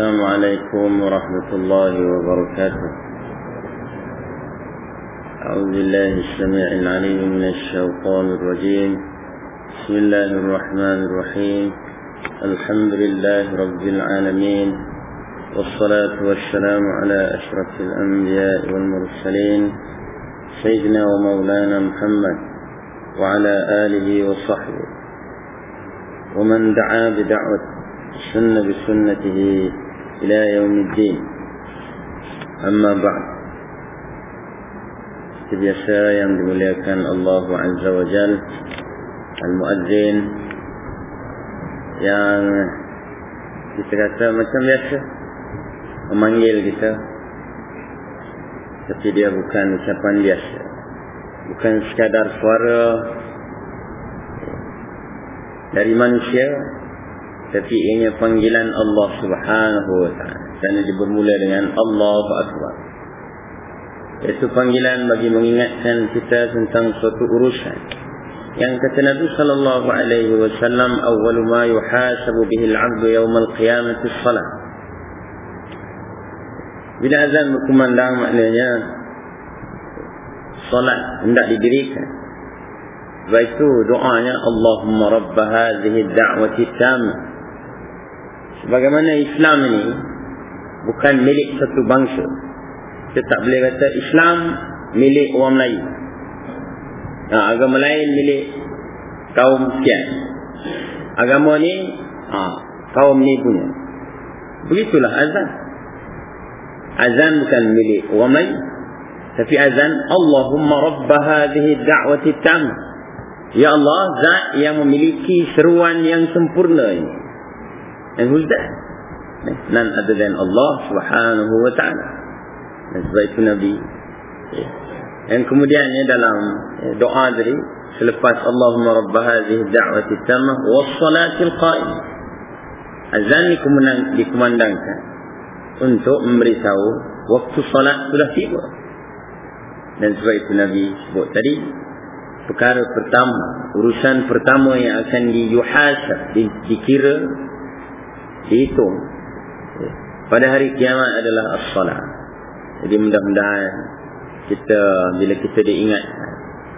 السلام عليكم ورحمة الله وبركاته. أعوذ بالله السميع العليم من الشيطان الرجيم. بسم الله الرحمن الرحيم. الحمد لله رب العالمين. والصلاة والسلام على أشرف الأنبياء والمرسلين. سيدنا ومولانا محمد وعلى آله وصحبه. ومن دعا بدعوة سن بسنته إلى يوم الدين أما بعد biasa yang dimuliakan Allah Azza wa Jal Al-Muazzin yang kita kata macam biasa memanggil kita tapi dia bukan ucapan biasa bukan sekadar suara dari manusia tapi ianya panggilan Allah Subhanahu wa taala. Kerana dia bermula dengan Allahu Akbar. Itu panggilan bagi mengingatkan kita tentang suatu urusan. Yang kata Nabi sallallahu alaihi wasallam awwalu ma yuhasabu bihi al-'abdu yawm al-qiyamati as-salah bila azan berkumandang maknanya salat hendak didirikan. Sebab itu doanya Allahumma rabb hadhihi ad-da'wati tammah sebagaimana Islam ini bukan milik satu bangsa. Kita tak boleh kata Islam milik orang Melayu. Nah, agama lain milik kaum sekian. Agama ni ha, kaum ni punya. Begitulah azan. Azan bukan milik orang Melayu. Tapi azan Allahumma rabba hadhihi da'wati tam. Ya Allah zat yang memiliki seruan yang sempurna ini and who's that none other than Allah subhanahu wa ta'ala. Dan sebab itu Nabi ya. yang kemudiannya dalam ya, doa tadi selepas Allahumma rabba hadhihi da'wati tamah wassalatil qa'im azan dikumandangkan untuk memberitahu waktu salat sudah tiba. Dan sebab itu Nabi sebut tadi perkara pertama urusan pertama yang akan diyuhasab dikira dihitung pada hari kiamat adalah as-salat. Jadi mudah-mudahan kita bila kita diingat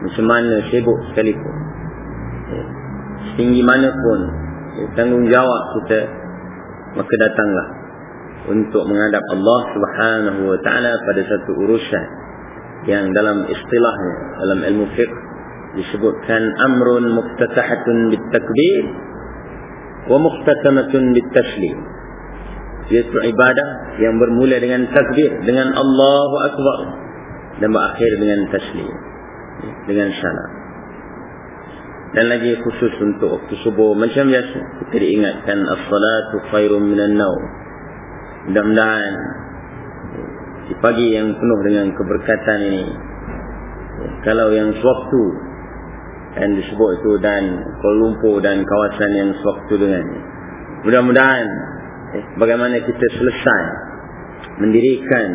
macam mana sibuk sekalipun. Setinggi mana pun tanggungjawab kita maka datanglah untuk menghadap Allah Subhanahu wa taala pada satu urusan yang dalam istilahnya dalam ilmu fiqh disebutkan amrun muftatahatun bitakbir muftatamatun bitaslim. Iaitu ibadah yang bermula dengan takbir dengan Allahu Akbar dan berakhir dengan taslim dengan salam dan lagi khusus untuk waktu subuh macam biasa kita diingatkan as-salatu khairum minan naum. Mudah-mudahan di pagi yang penuh dengan keberkatan ini kalau yang sewaktu yang disebut itu dan Kuala Lumpur dan kawasan yang sewaktu dengan mudah-mudahan eh, bagaimana kita selesai mendirikan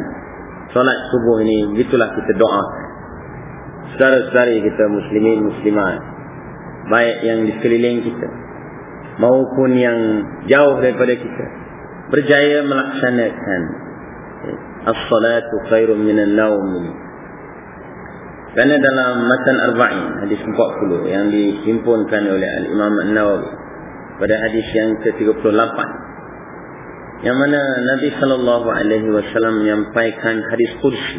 solat subuh ini begitulah kita doakan saudara-saudari kita muslimin muslimat baik yang di sekeliling kita maupun yang jauh daripada kita berjaya melaksanakan eh, as-salatu khairun minan naum kerana dalam matan arba'in hadis 40 yang dihimpunkan oleh al-imam an-nawawi pada hadis yang ke-38 yang mana Nabi sallallahu alaihi wasallam menyampaikan hadis qudsi.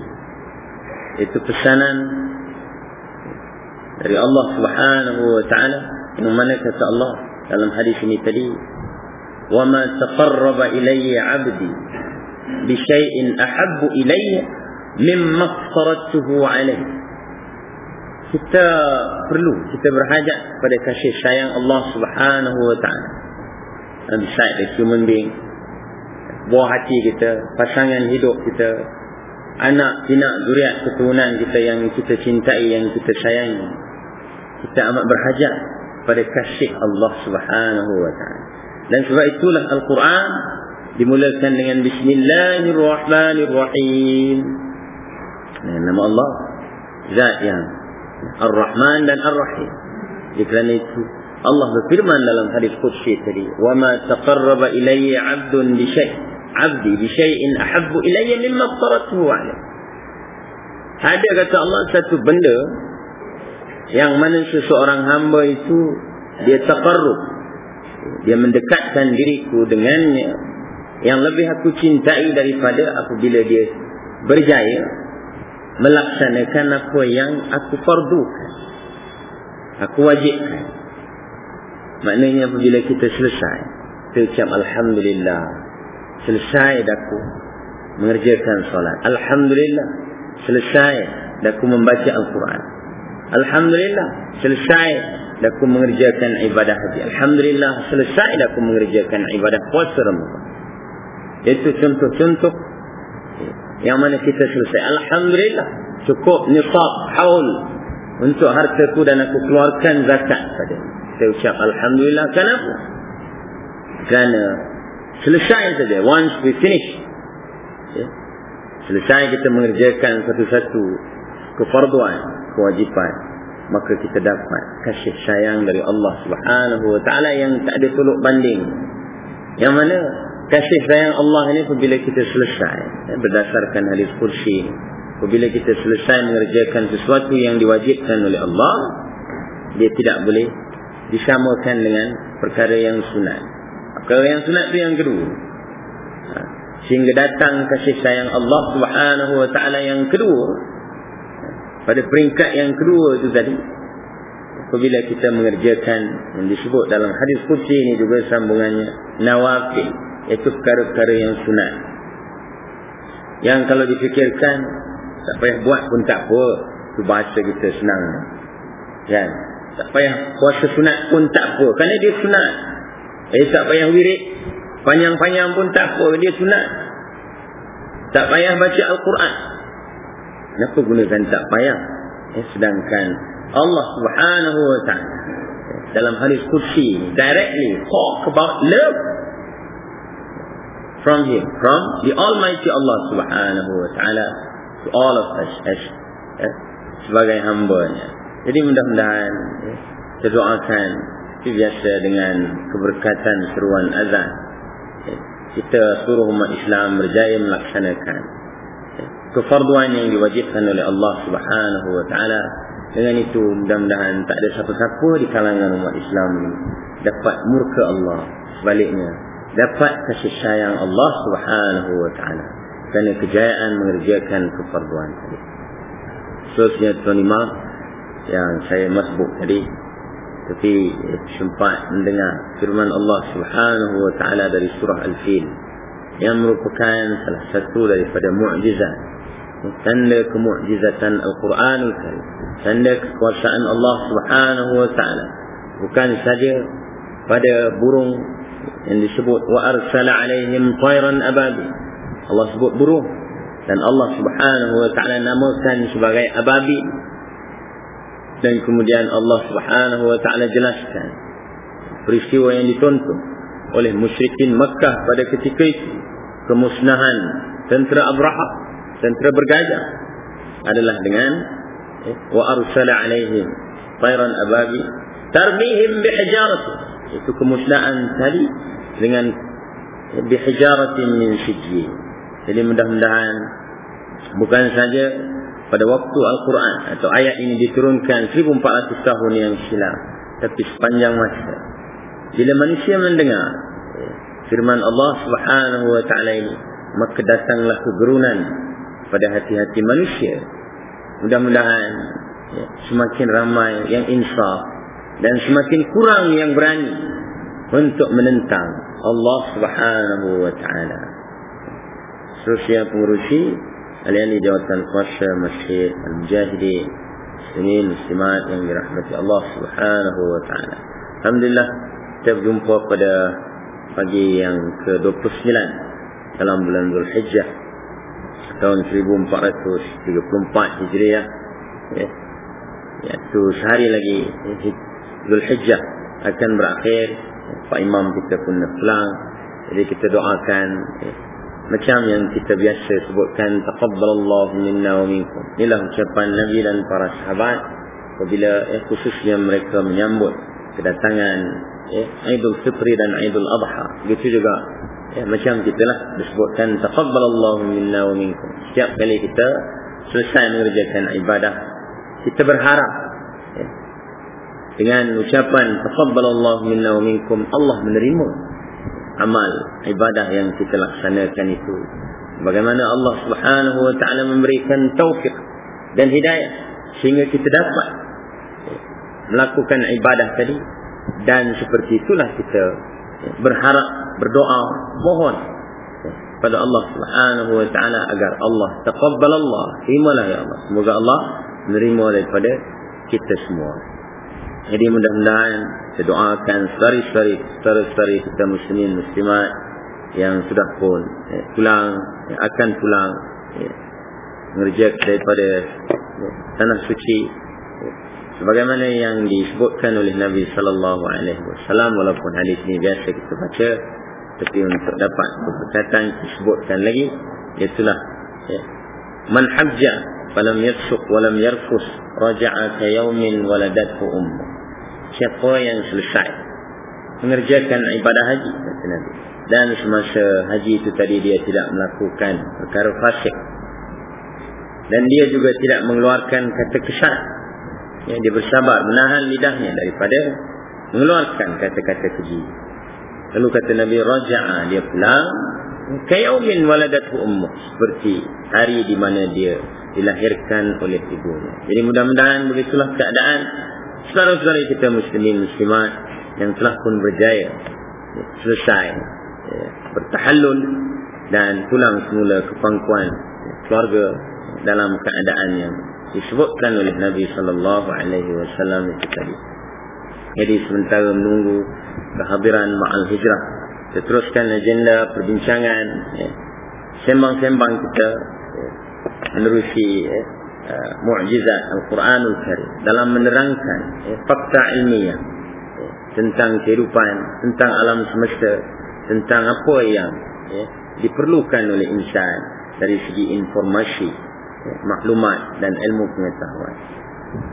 Itu pesanan dari Allah Subhanahu wa taala yang mana kata Allah dalam hadis ini tadi wa ma taqarraba ilayya 'abdi bi shay'in ahabbu ilayya mimma aftaratuhu alayhi kita perlu kita berhajat pada kasih sayang Allah Subhanahu wa taala and beside the human being buah hati kita, pasangan hidup kita, anak, pinak, zuriat, keturunan kita yang kita cintai, yang kita sayangi. Kita amat berhajat pada kasih Allah Subhanahu wa taala. Dan sebab itulah Al-Quran dimulakan dengan Bismillahirrahmanirrahim. Dengan nama Allah Zat yang Ar-Rahman dan Ar-Rahim. Kerana itu Allah berfirman dalam hadis Qudsi tadi, "Wa ma taqarraba ilayya 'abdun bi syai'." 'abdi bi syai'in ahabbu ilayya mimma aftaratuhu 'alayhi ada kata Allah satu benda yang mana seseorang hamba itu dia taqarrub dia mendekatkan diriku dengannya yang lebih aku cintai daripada apabila dia berjaya melaksanakan apa yang aku fardukan. Aku wajibkan. Maknanya apabila kita selesai kita ucap Alhamdulillah. Selesai daku mengerjakan solat. Alhamdulillah. Selesai daku membaca Al-Quran. Alhamdulillah. Selesai daku mengerjakan ibadah haji. Alhamdulillah. Selesai daku mengerjakan ibadah puasa Ramadan. Itu contoh-contoh yang mana kita selesai. Alhamdulillah. Cukup nisab haul untuk hartaku dan aku keluarkan zakat pada. Saya ucap Alhamdulillah. Kenapa? Kerana selesai saja. Once we finish. Ya. selesai kita mengerjakan satu-satu kefarduan kewajipan maka kita dapat kasih sayang dari Allah Subhanahu wa taala yang tak ada tolak banding. Yang mana kasih sayang Allah ini apabila kita selesai. Ya, berdasarkan hadis kursi apabila kita selesai mengerjakan sesuatu yang diwajibkan oleh Allah dia tidak boleh disamakan dengan perkara yang sunat. Perkara yang sunat itu yang kedua. Ha, sehingga datang kasih sayang Allah subhanahu wa ta'ala yang kedua pada peringkat yang kedua itu tadi apabila kita mengerjakan yang disebut dalam hadis kursi ini juga sambungannya nawafil itu perkara-perkara yang sunat. Yang kalau dipikirkan tak payah buat pun tak apa. Tu bahasa kita senang. Kan? Tak payah puasa sunat pun tak apa. Kerana dia sunat. Eh tak payah wirid. Panjang-panjang pun tak apa. Dia sunat. Tak payah baca Al-Quran. Kenapa gunakan tak payah? Eh, sedangkan Allah subhanahu wa ta'ala dalam hadis kursi directly talk about love from him from the almighty Allah subhanahu wa ta'ala to all of us as, sebagai hambanya. Jadi mudah-mudahan ya, kita doakan biasa dengan keberkatan seruan azan. Ya, kita suruh umat Islam berjaya melaksanakan ya, kefarduan yang diwajibkan oleh Allah subhanahu wa ta'ala. Dengan itu mudah-mudahan tak ada siapa-siapa di kalangan umat Islam dapat murka Allah sebaliknya dapat kasih sayang Allah Subhanahu wa taala kerana kejayaan mengerjakan kefarduan tadi. Seterusnya Tuan Imam yang saya masbuk tadi tapi sempat mendengar firman Allah Subhanahu wa taala dari surah Al-Fil yang merupakan salah satu daripada mukjizat tanda kemukjizatan Al-Quranul Karim tanda kekuasaan Allah Subhanahu wa taala bukan saja pada burung yang disebut wa arsala alaihim tayran ababi. Allah sebut burung dan Allah Subhanahu wa taala namakan sebagai ababi. Dan kemudian Allah Subhanahu wa taala jelaskan peristiwa yang ditonton oleh musyrikin Makkah pada ketika itu. Kemusnahan tentera Abraha tentera bergajah adalah dengan eh, wa arsala alaihim tayran ababi tarmihim bihijaratin itu kemusnahan tadi dengan bihijaratin min sijil jadi mudah-mudahan bukan saja pada waktu Al-Quran atau ayat ini diturunkan 1400 tahun yang silam tapi sepanjang masa. Bila manusia mendengar firman Allah Subhanahu wa taala ini maka datanglah kegerunan pada hati-hati manusia. Mudah-mudahan ya, semakin ramai yang insaf dan semakin kurang yang berani untuk menentang Allah Subhanahu wa taala. Seterusnya pengurusi Alian di Jawatan Kuasa Masjid Al-Mujahidin Muslimin Muslimat yang dirahmati Allah Subhanahu wa taala. Alhamdulillah kita berjumpa pada pagi yang ke-29 dalam bulan Zulhijjah tahun 1434 Hijriah ya. Iaitu sehari lagi Zulhijjah akan berakhir. Pak Imam kita pun pulang. Jadi kita doakan ya, macam yang kita biasa sebutkan taqabbalallahu minna wa minkum. Inilah ucapan Nabi dan para sahabat apabila eh, khususnya mereka menyambut kedatangan eh, Aidul Fitri dan Aidul Adha. Begitu juga ya, macam kita lah disebutkan taqabbalallahu minna wa minkum. Setiap kali kita selesai mengerjakan ibadah kita berharap ya, dengan ucapan taqabbalallahu minna wa minkum. Allah menerima amal ibadah yang kita laksanakan itu. Bagaimana Allah Subhanahu wa taala memberikan taufik dan hidayah sehingga kita dapat melakukan ibadah tadi. Dan seperti itulah kita berharap berdoa mohon pada Allah Subhanahu wa taala agar Allah taqabbal Allah terimalah ya Allah. Semoga Allah menerima daripada kita semua jadi mudah-mudahan kita doakan saudari-saudari saudara-saudari kita muslimin muslimat yang sudah pun ya, pulang ya, akan pulang ya, mengerjakan daripada ya, tanah suci ya, sebagaimana yang disebutkan oleh Nabi sallallahu alaihi wasallam walaupun hadis ini biasa kita baca tapi untuk dapat berkaitan disebutkan lagi itulah ya man hajja falam yafsuq walam yarfus raja'a ka yawmin waladathu ummu siapa yang selesai mengerjakan ibadah haji kata Nabi. Dan semasa haji itu tadi dia tidak melakukan perkara fasik. Dan dia juga tidak mengeluarkan kata kesan ya, dia bersabar menahan lidahnya daripada mengeluarkan kata-kata keji. Lalu kata Nabi raja'a dia pulang. Kayaumin waladatu ummuh seperti hari di mana dia dilahirkan oleh ibunya. Jadi mudah-mudahan begitulah keadaan saudara-saudara kita muslimin muslimat yang telah pun berjaya ya, selesai ya, bertahallul dan pulang semula ke pangkuan ya, keluarga dalam keadaan yang disebutkan oleh Nabi sallallahu alaihi wasallam tadi. Jadi sementara menunggu kehadiran ma'al hijrah, kita teruskan agenda perbincangan sembang-sembang kita menerusi mukjizat Al-Quranul Karim dalam menerangkan ya, fakta ilmiah ya. tentang kehidupan, tentang alam semesta, tentang apa yang ya, diperlukan oleh insan dari segi informasi ya, maklumat dan ilmu pengetahuan.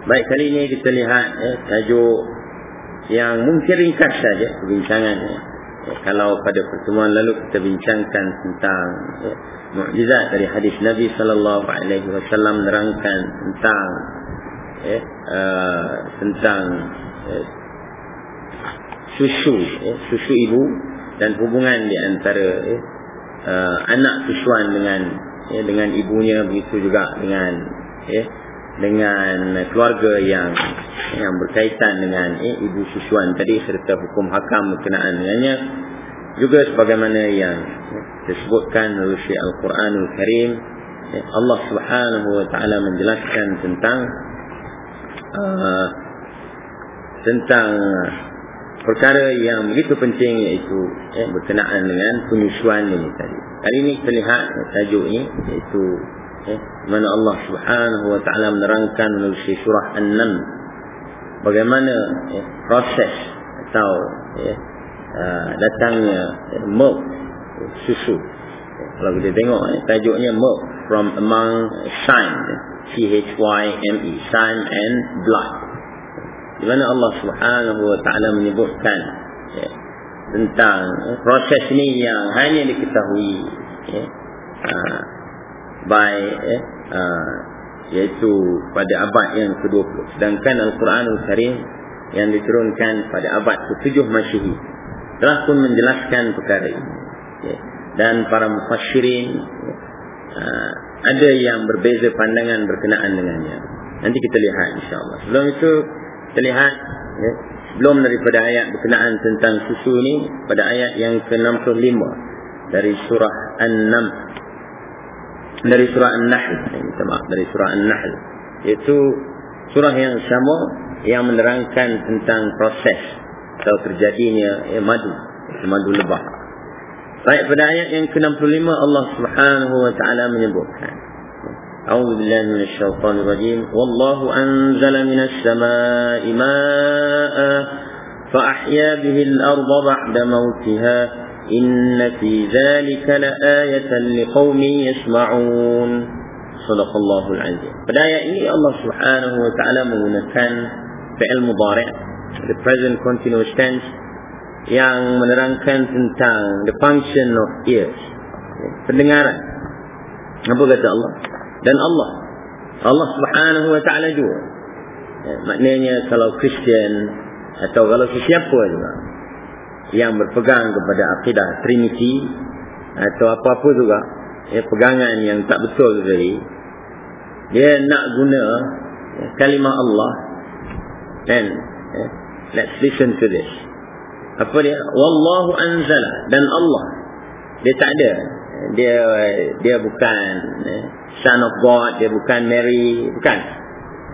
Baik kali ini kita lihat ya, tajuk yang mungkin ringkas saja perbincangan ya. ya, kalau pada pertemuan lalu kita bincangkan tentang ya, mukjizat dari hadis Nabi sallallahu alaihi wasallam menerangkan tentang ya, uh, tentang ya, susu ya, susu ibu dan hubungan di antara ya, uh, anak susuan dengan ya, dengan ibunya begitu juga dengan ya, dengan keluarga yang yang berkaitan dengan ya, ibu susuan tadi serta hukum hakam berkenaan dengannya juga sebagaimana yang ya, disebutkan oleh Al-Quranul Karim ya, Allah Subhanahu wa taala menjelaskan tentang uh, tentang perkara yang begitu penting iaitu ya, berkenaan dengan penyusuan ini tadi. Hari ini kita lihat tajuk ini iaitu ya, mana Allah Subhanahu wa taala menerangkan melalui surah An-Naml bagaimana ya, proses atau ya, uh, datangnya ya, milk susu. Kalau kita tengok ya, tajuknya milk from among shine C H Y M E shine and blood di mana Allah Subhanahu wa taala menyebutkan ya, tentang ya, proses ini yang hanya diketahui ya, uh, by ya, uh, iaitu pada abad yang ke-20 sedangkan Al-Quranul Karim yang diturunkan pada abad ke-7 Masyihi telah pun menjelaskan perkara ini. Ya. dan para mufassirin uh, ada yang berbeza pandangan berkenaan dengannya. Nanti kita lihat insyaAllah. Sebelum itu terlihat ya, belum daripada ayat berkenaan tentang susu ini pada ayat yang ke-65 dari surah An-Nam dari surah An-Nahl minta maaf dari surah An-Nahl iaitu surah yang sama yang menerangkan tentang proses atau terjadinya ya, madu madu lebah baik pada ayat yang ke-65 Allah Subhanahu wa taala menyebutkan أعوذ بالله من الشيطان الرجيم والله أنزل من السماء ماء فأحيا به الأرض بعد موتها إن في ذلك لآية لقوم يسمعون صدق الله العظيم pada ayat ini Allah subhanahu wa ta'ala menggunakan fi'il mudari' the present continuous tense yang menerangkan tentang the function of ears pendengaran apa kata Allah dan Allah Allah subhanahu wa ta'ala juga ya, maknanya kalau Kristian atau kalau sesiapa juga yang berpegang kepada akidah Trinity atau apa-apa juga. Ya, pegangan yang tak betul tadi dia nak guna ya, kalimah Allah. Dan ya, let's listen to this. Apa dia? Wallahu anzala. Dan Allah. Dia tak ada. Dia dia bukan ya, son of God. Dia bukan Mary. Bukan.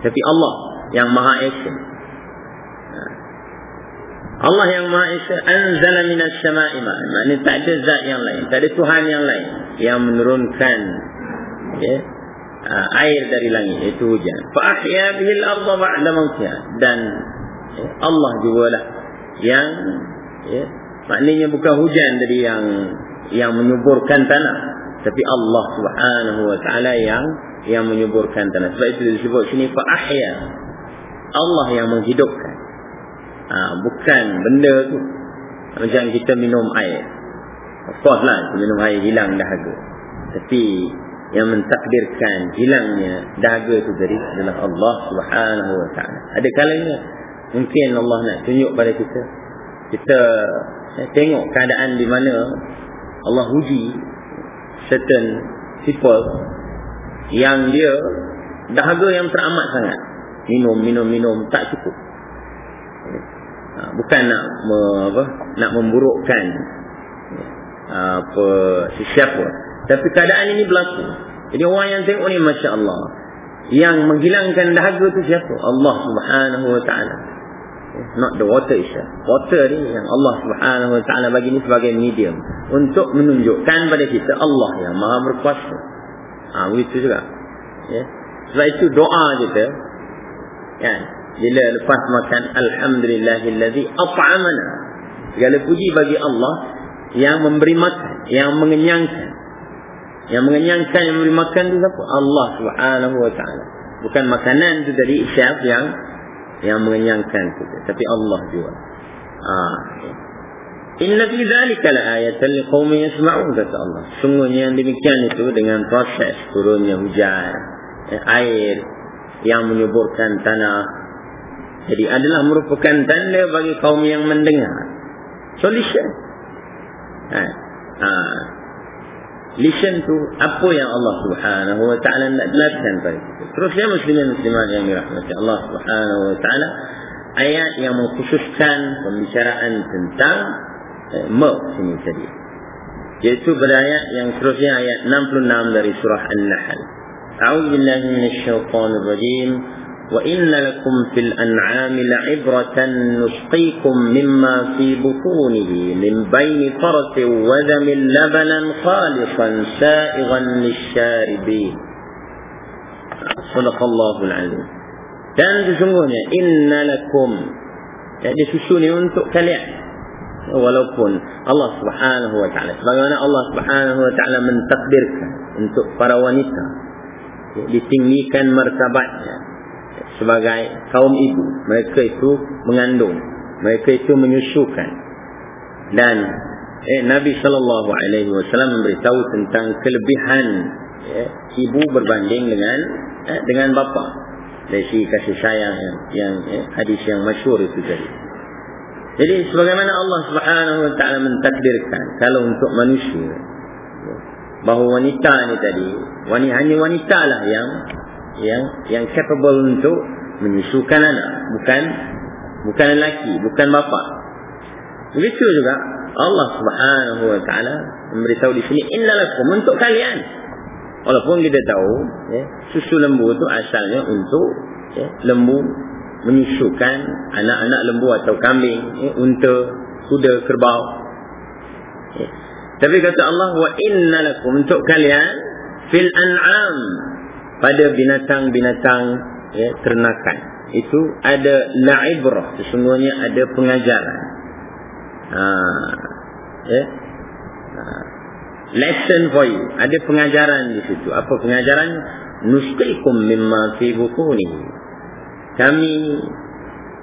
Tapi Allah yang maha esa Allah yang Maha Esa anzala minas sama'i. Maknanya tak ada zat yang lain, tak ada Tuhan yang lain yang menurunkan ya, air dari langit itu hujan. Fa ahya bihi al-ardha ba'da mautiha dan ya, Allah jugalah yang ya, maknanya bukan hujan dari yang yang menyuburkan tanah, tapi Allah Subhanahu wa taala yang yang menyuburkan tanah. Sebab itu disebut sini fa ahya. Allah yang menghidupkan ha, bukan benda tu. Macam kita minum air. Of course lah minum air hilang dahaga. Tapi yang mentakdirkan hilangnya dahaga itu dari adalah Allah subhanahu wa ta'ala. Ada kalanya mungkin Allah nak tunjuk pada kita kita eh, tengok keadaan di mana Allah uji certain people yang dia dahaga yang teramat sangat. Minum minum minum tak cukup bukan nak me, apa nak memburukkan apa sesiapa. Tapi keadaan ini berlaku. Jadi orang yang tengok ni masya-Allah yang menghilangkan dahaga tu siapa? Allah Subhanahu wa taala. Not the water itself. Water ni yang Allah Subhanahu wa taala bagi ni sebagai medium untuk menunjukkan pada kita Allah yang Maha berkuasa. Ah ha, begitu juga. Ya. Sebab itu doa kita kan bila lepas makan alhamdulillahillazi at'amana. Segala puji bagi Allah yang memberi makan yang mengenyangkan. Yang mengenyangkan yang memberi makan itu siapa? Allah Subhanahu wa taala. Bukan makanan itu dari syaf yang yang mengenyangkan kita tapi Allah juga. Ah Inna fi dhalika laayatan liqaumin yasma'un kata Allah. Sungguhnya yang demikian itu dengan proses turunnya hujan, air yang menyuburkan tanah jadi adalah merupakan tanda bagi kaum yang mendengar. So listen. Ha. Ha. Listen to apa yang Allah subhanahu wa ta'ala nak jelaskan pada kita. Terus ya muslimin muslimat yang dirahmati Allah subhanahu wa ta'ala. Ayat yang mengkhususkan pembicaraan tentang eh, Merk sini tadi. Iaitu pada ayat yang terusnya ayat 66 dari surah An-Nahl. A'udhu billahi minasyaitanir rajim. وإن لكم في الأنعام لعبرة نسقيكم مما في بطونه من بين فرس وذم لبنا خالصا سائغا للشاربين صدق الله العظيم dan sesungguhnya inna lakum jadi susu ni untuk kalian walaupun Allah subhanahu wa ta'ala sebagaimana Allah subhanahu wa ta'ala mentakdirkan untuk para wanita ditinggikan martabatnya sebagai kaum ibu. Mereka itu mengandung. Mereka itu menyusukan. Dan eh, Nabi wasallam memberitahu tentang kelebihan eh, ibu berbanding dengan eh, dengan bapa. Dari si kasih sayang yang, yang eh, hadis yang masyhur itu tadi. Jadi sebagaimana Allah Subhanahu wa taala mentakdirkan kalau untuk manusia bahawa wanita ni tadi wanita hanya wanita lah yang yang yang capable untuk menyusukan anak. Bukan bukan lelaki bukan bapa. Begitu juga Allah Subhanahu wa taala memberitahu di sini innalakum untuk kalian. Walaupun kita tahu ya, susu lembu itu asalnya untuk ya, lembu menyusukan anak-anak lembu atau kambing ya, unta kuda kerbau. Ya. tapi kata Allah wa innalakum untuk kalian fil an'am pada binatang-binatang ya, ternakan. Itu ada la'ibrah sesungguhnya ada pengajaran. Ha, ya. ha, lesson for you. Ada pengajaran di situ. Apa pengajaran? Nusqikum mimma fi butuni kami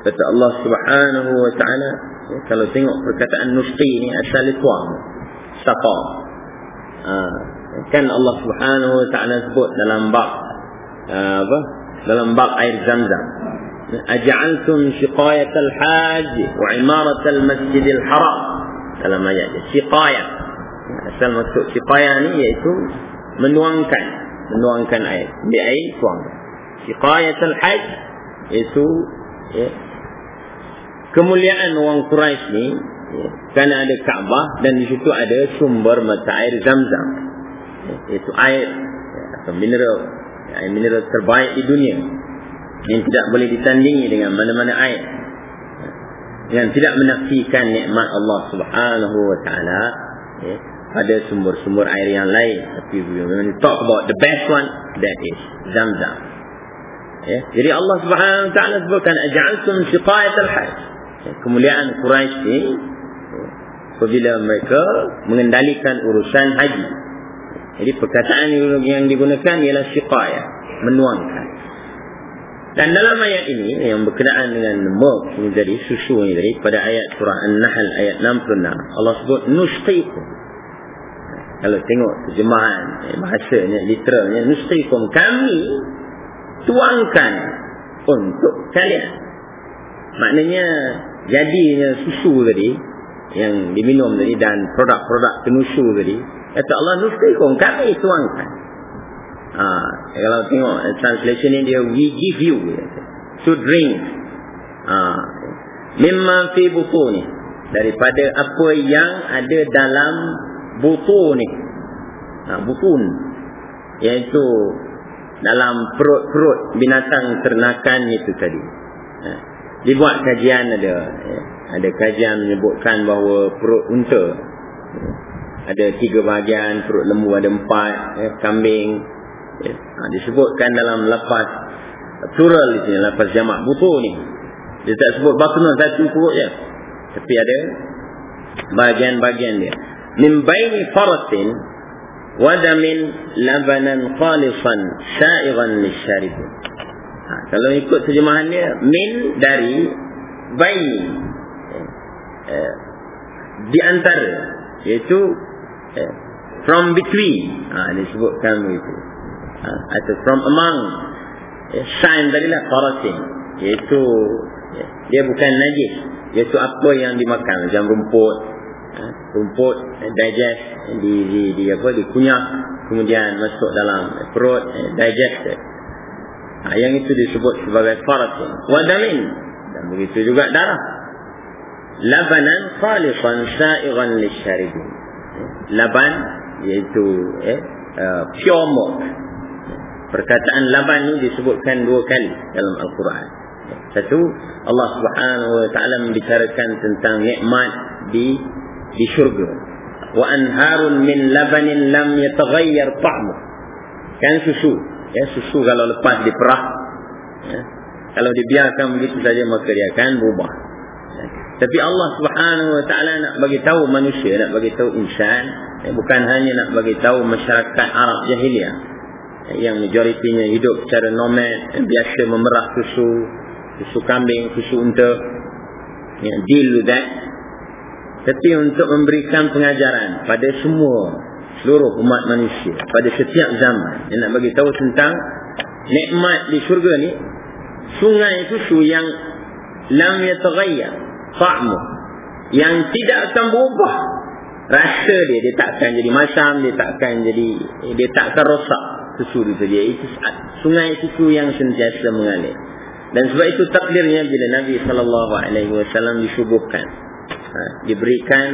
kata Allah Subhanahu wa taala ya, kalau tengok perkataan nusqi ni asal tuang. Saqa ha, kan Allah Subhanahu wa taala sebut dalam bab uh, apa? Dalam bab air zam-zam. Aj'altum siqayat al-hajj wa imarat al-masjid al-haram dalam ayat ini siqayat asal maksud siqayat ni iaitu menuangkan. Menuangkan air. Ambil air tuang. Siqayat al-hajj iaitu ya, kemuliaan orang Quraisy ni ya, kerana ada Kaabah dan di situ ada sumber mata air Zam-Zam. Ya, iaitu air ya, atau mineral air mineral terbaik di dunia. Yang tidak boleh ditandingi dengan mana-mana air. Yang tidak menafikan nikmat Allah Subhanahu wa taala ya, pada sumber-sumber air yang lain. Tapi when we talk about the best one that is Zam-Zam. Ya. jadi Allah Subhanahu wa taala sebutkan aj'altum siqayat al-hajj ya, kemuliaan Quraisy ini ya, apabila mereka mengendalikan urusan haji jadi perkataan yang digunakan ialah siqayah menuangkan. Dan dalam ayat ini yang berkenaan dengan milk ini tadi susu ini tadi pada ayat surah An-Nahl ayat 66 Allah sebut nusqikum. Kalau tengok terjemahan eh, bahasanya literalnya nusqikum kami tuangkan untuk kalian. Maknanya jadinya susu tadi yang diminum tadi dan produk-produk penusu tadi kata Allah nusqikum kami tuangkan. Ha, kalau tengok eh, translation ni dia we give you to drink. Ha, mimma fi butuni daripada apa yang ada dalam butun ni. Ha, butun iaitu dalam perut-perut binatang ternakan itu tadi. Ha, dibuat kajian ada ya, ada kajian menyebutkan bahawa perut unta ada tiga bahagian perut lembu ada empat ya, kambing. Ya, ha, disebutkan dalam lapas plural di sini lapas jamak butuh ni. Dia tak sebut batna satu perut je. Tapi ada bahagian-bahagian dia. Min baini faratin wadamin labanan khalisan syairan lisyaribin ha, kalau ikut terjemahan dia min dari baini. Eh, eh, di antara iaitu eh, from between. Ha, disebutkan begitu. Ha, atau from among. Ya, sign tadilah farasin iaitu ya, dia bukan najis. Iaitu apa yang dimakan. Macam rumput. Ha, rumput eh, digest. Di, di, di apa dikunyah kemudian masuk dalam perut eh, digested ha, yang itu disebut sebagai farasin wadamin dan begitu juga darah. Labanan khalisan sa'iran lisyaribin laban iaitu eh, uh, pure milk Perkataan laban ini disebutkan dua kali dalam Al-Quran. Satu, Allah Subhanahu Wa Taala membicarakan tentang nikmat di di syurga. Wa anharun min labanin lam yataghayyar ta'mu. Kan susu, ya susu kalau lepas diperah, ya, kalau dibiarkan begitu saja maka dia akan berubah. Ya. Tapi Allah Subhanahu Wa Taala nak bagi tahu manusia, nak bagi tahu insan, ya, bukan hanya nak bagi tahu masyarakat Arab jahiliyah yang majoritinya hidup secara nomad biasa memerah susu susu kambing, susu unta. Ya, deal with that. Tapi untuk memberikan pengajaran pada semua seluruh umat manusia pada setiap zaman yang nak bagi tahu tentang nikmat di syurga ni sungai susu yang lam yataghayyar ta'mu yang tidak akan berubah. Rasa dia dia tak akan jadi masam dia tak akan jadi dia tak akan rosak susu itu dia itu sungai susu yang sentiasa mengalir. Dan sebab itu takdirnya bila Nabi sallallahu alaihi wasallam ha, diberikan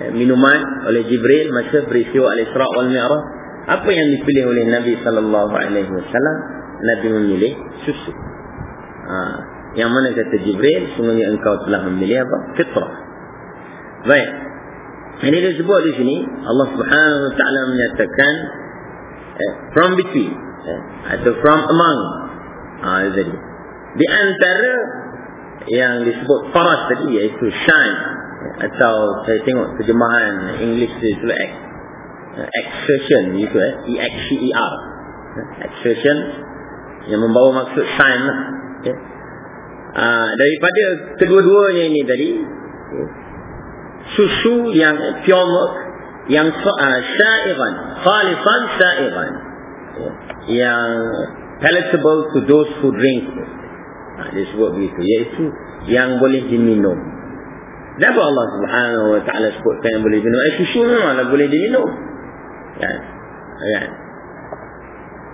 eh, minuman oleh Jibril masa peristiwa al-Isra wal Mi'raj apa yang dipilih oleh Nabi sallallahu alaihi wasallam Nabi memilih susu. Ha, yang mana kata Jibril sungguhnya engkau telah memilih apa? Fitrah. Baik. Ini disebut di sini Allah Subhanahu wa taala menyatakan eh, from between eh, atau from among. Ah jadi di antara yang disebut faras tadi iaitu shine eh, atau saya tengok terjemahan English itu eh, exertion itu eh e x c e r. Exertion yang membawa maksud shine lah okay. Ah, daripada kedua-duanya ini tadi susu yang pure milk yang uh, syairan khalisan syairan yang palatable to those who drink. Ha, dia sebut begitu iaitu yang boleh diminum. Kenapa Allah subhanahu wa ta'ala sebutkan yang boleh diminum? Eh, susu memanglah boleh diminum. Kan kan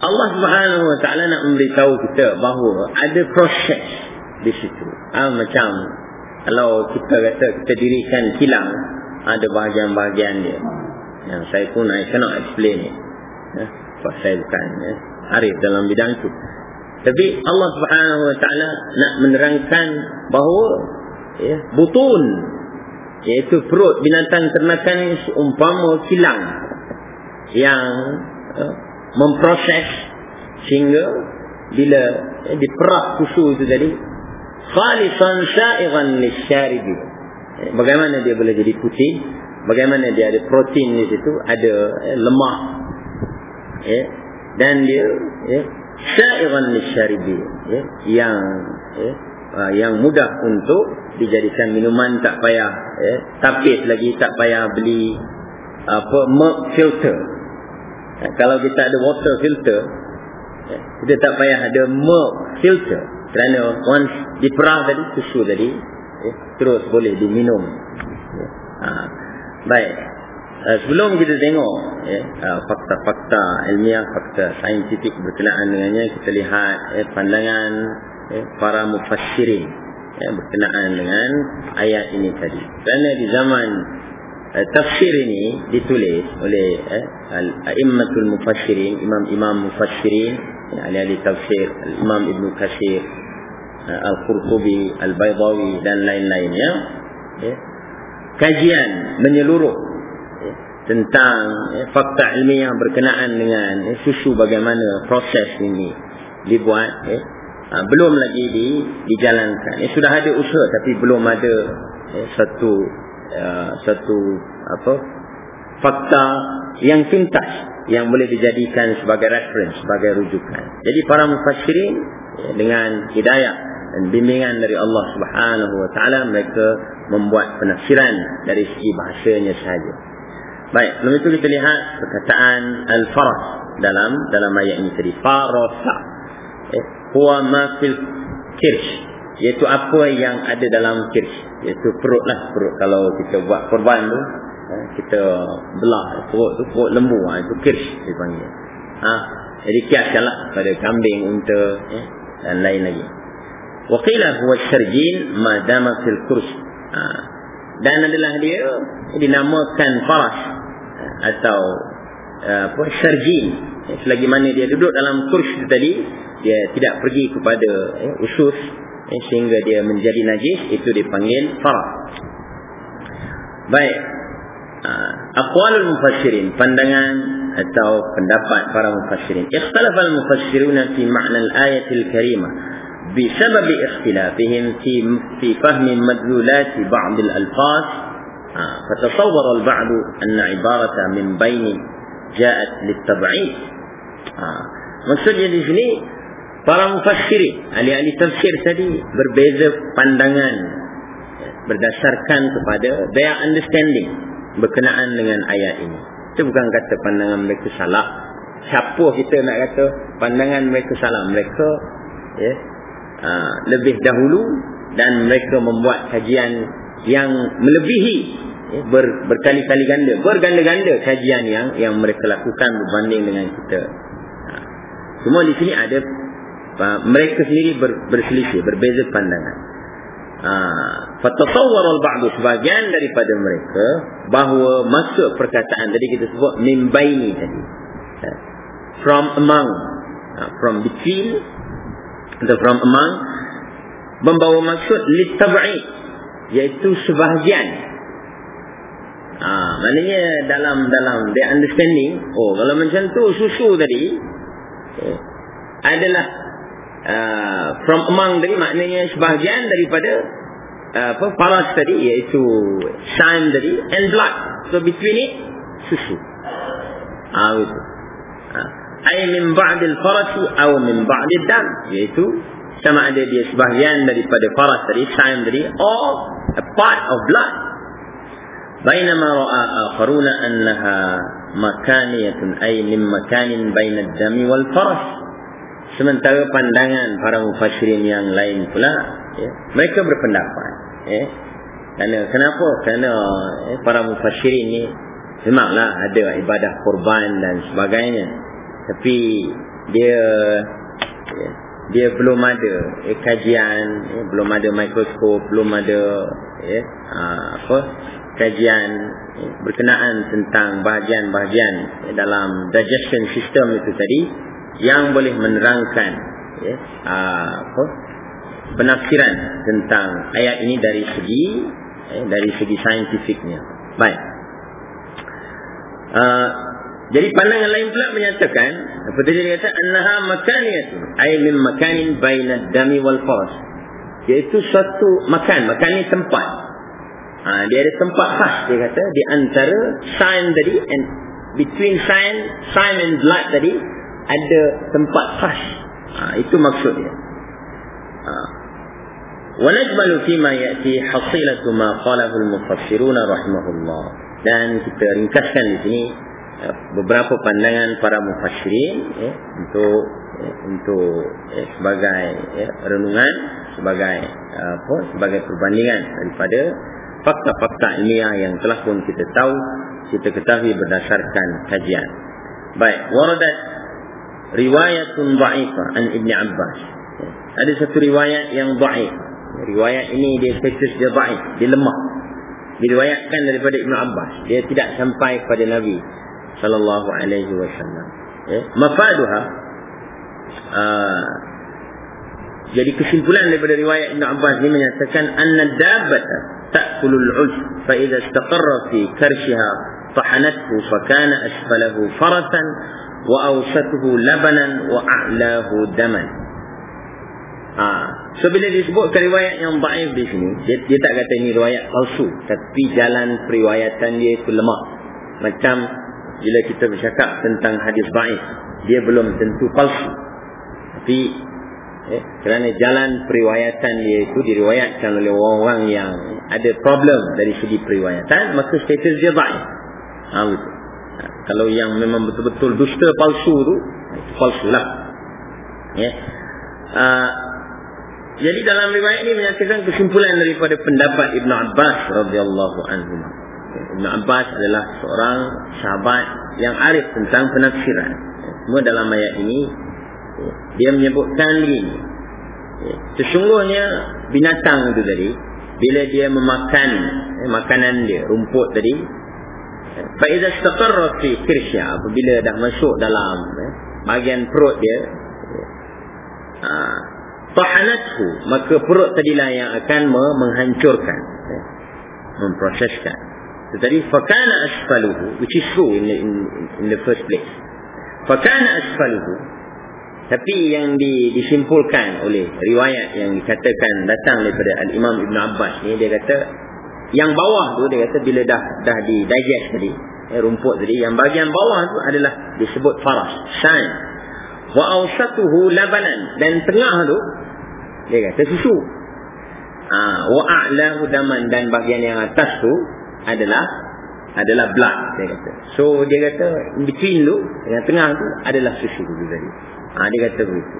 Allah subhanahu wa ta'ala nak memberitahu kita bahawa ada proses di situ. Ha, macam kalau kita kata kita dirikan kilang ada bahagian-bahagian dia. Yang saya pun I cannot explain it ya, sebab saya bukan ya, arif dalam bidang itu tapi Allah subhanahu wa ta'ala nak menerangkan bahawa ya, butun iaitu perut binatang ternakan ini seumpama kilang yang ya, memproses sehingga bila ya, diperah susu itu tadi khalisan syairan lisyaribi. Bagaimana dia boleh jadi putih? Bagaimana dia ada protein di situ? Ada eh, lemak. Ya. Dan dia ya syairan lisyaribi ya yang ya uh, yang mudah untuk dijadikan minuman tak payah ya tapis lagi tak payah beli apa milk filter. Ya, kalau kita ada water filter ya, kita tak payah ada milk filter kerana once diperah tadi susu tadi eh, terus boleh diminum ya. ha. baik uh, sebelum kita tengok ya, uh, fakta-fakta ilmiah fakta saintifik berkenaan dengannya kita lihat eh, pandangan eh, para mufassirin ya, berkenaan dengan ayat ini tadi kerana di zaman uh, tafsir ini ditulis oleh eh, al-a'immatul mufassirin imam-imam mufassirin ahli-ahli tafsir al-imam Ibn Kasir Eh, Al-Qurtubi, Al-Baydawi dan lain-lainnya ya. kajian menyeluruh ya, tentang ya, fakta ilmiah berkenaan dengan susu bagaimana proses ini dibuat ha, belum lagi di, dijalankan sudah ada usaha tapi belum ada satu uh, satu apa fakta yang tuntas yang boleh dijadikan sebagai reference sebagai rujukan jadi para mufassirin ya, dengan hidayah dan bimbingan dari Allah Subhanahu wa taala mereka membuat penafsiran dari segi bahasanya sahaja. Baik, sebelum itu kita lihat perkataan al-faras dalam dalam ayat ini tadi. Farasa. Eh, huwa ma fil kirsh. Iaitu apa yang ada dalam kirsh. Iaitu perut lah. Perut. Kalau kita buat korban tu. Eh, kita belah perut tu. Perut lembu. Ha, itu kirsh dipanggil. Ha, jadi kiaskanlah pada kambing, unta eh, dan lain lagi. Waqila huwa syarjin ma dama fil kurs. Ha. Dan adalah dia dinamakan faras ha, atau uh, apa syarjin. Selagi mana dia duduk dalam kurs tadi, dia tidak pergi kepada eh, usus eh, sehingga dia menjadi najis, itu dipanggil faras. Baik. Uh, aqwalul mufassirin, pandangan atau pendapat para mufassirin. Ikhtalafa al-mufassiruna fi ma'na al-ayatil karimah. بسبب اختلافهم في في فهم مدلولات بعض الألفاظ فتصور البعض أن عبارة من بين جاءت للتبعيد maksudnya di sini para mufassirin ahli-ahli tafsir tadi berbeza pandangan berdasarkan kepada their understanding berkenaan dengan ayat ini. Itu bukan kata pandangan mereka salah. Siapa kita nak kata pandangan mereka salah? Mereka ya, Ha, lebih dahulu dan mereka membuat kajian yang melebihi ya, ber, berkali-kali ganda berganda-ganda kajian yang yang mereka lakukan berbanding dengan kita. Ha. semua di sini ada uh, mereka sendiri ber, berselisih berbeza pandangan ha. fatasawwar al-ba'du sebagian daripada mereka bahawa masuk perkataan tadi kita sebut mimbaini tadi ha. from among ha. from between atau from among membawa maksud litab'i iaitu sebahagian ha, maknanya dalam dalam their understanding oh kalau macam tu susu tadi eh, adalah uh, from among tadi maknanya sebahagian daripada uh, apa paras tadi iaitu shine tadi and blood so between it susu ah itu ha ay min ba'dil farasi atau min ba'did dam iaitu sama ada dia sebahagian daripada faras tadi saim tadi oh a part of blood بينما رأى آخرون أنها مكانية أي من مكان بين الدم والفرس sementara pandangan para mufassirin yang lain pula ya, mereka berpendapat ya, kerana kenapa? Kerana ya, para mufassirin ni memanglah ada ibadah korban dan sebagainya. Tapi dia ya, dia belum ada eh, kajian eh, belum ada mikroskop belum ada eh, apa kajian eh, berkenaan tentang bahagian-bahagian eh, dalam digestion system itu tadi yang boleh menerangkan eh, apa penafsiran tentang ayat ini dari segi eh, dari segi saintifiknya. Baik. Uh, jadi pandangan lain pula menyatakan seperti dia kata annaha makaniyatun ay min makanin baina dami wal faras iaitu satu makan makan ni tempat. Ha, dia ada tempat khas dia kata di antara sign tadi and between sign sign and blood tadi ada tempat khas ha, itu maksud dia ha. ونجمل فيما يأتي حصيلة ما قاله المفسرون رحمه الله dan kita ringkaskan di sini beberapa pandangan para mufassirin ya, untuk ya, untuk ya, sebagai ya, renungan sebagai apa sebagai perbandingan daripada fakta-fakta ilmiah yang telah pun kita tahu kita ketahui berdasarkan kajian baik waradat riwayatun dha'ifah an Ibn Abbas. Ada satu riwayat yang dha'if. Riwayat ini dia status dia dha'if dia lemah. Diriwayatkan daripada Ibn Abbas. Dia tidak sampai kepada Nabi sallallahu alaihi wasallam. Ya mafaduha uh, jadi kesimpulan daripada riwayat Ibn Abbas ini menyatakan anna dabbata ta'kulu al-'uj fa idza istaqarra fi karshiha tahanathu fa kana asfalahu farasan wa awsatuhu labanan wa a'lahu daman. Ah, so bila disebutkan riwayat yang dhaif di sini, dia, dia tak kata ini riwayat palsu, tapi jalan periwayatan dia itu lemah. Macam bila kita bercakap tentang hadis baik dia belum tentu palsu. Tapi eh, kerana jalan periwayatan dia itu diriwayatkan oleh orang-orang yang ada problem dari segi periwayatan maka status dia baik ha, ha, kalau yang memang betul-betul dusta palsu tu palsu lah ya. Ha, jadi dalam riwayat ini menyatakan kesimpulan daripada pendapat Ibn Abbas radhiyallahu anhu Ibn Abbas adalah seorang sahabat yang arif tentang penafsiran. Semua dalam ayat ini dia menyebutkan begini. Sesungguhnya binatang itu tadi bila dia memakan eh, makanan dia rumput tadi fa idza istaqarra fi kirsha apabila dah masuk dalam eh, bahagian perut dia ah tahanathu maka perut tadilah yang akan menghancurkan eh, memproseskan. Tadi fakana asfaluhu which is true in in, in the first place. Fakana asfaluhu tapi yang di, disimpulkan oleh riwayat yang dikatakan datang daripada al-Imam Ibn Abbas ni dia kata yang bawah tu dia kata bila dah dah di digest tadi eh, rumput tadi yang bahagian bawah tu adalah disebut faras shan wa awsatuhu labanan dan tengah tu dia kata susu ha, wa a'lahu daman dan bahagian yang atas tu adalah adalah blood dia kata. So dia kata in between tu yang tengah tu adalah susu tu tadi. Ha dia kata begitu.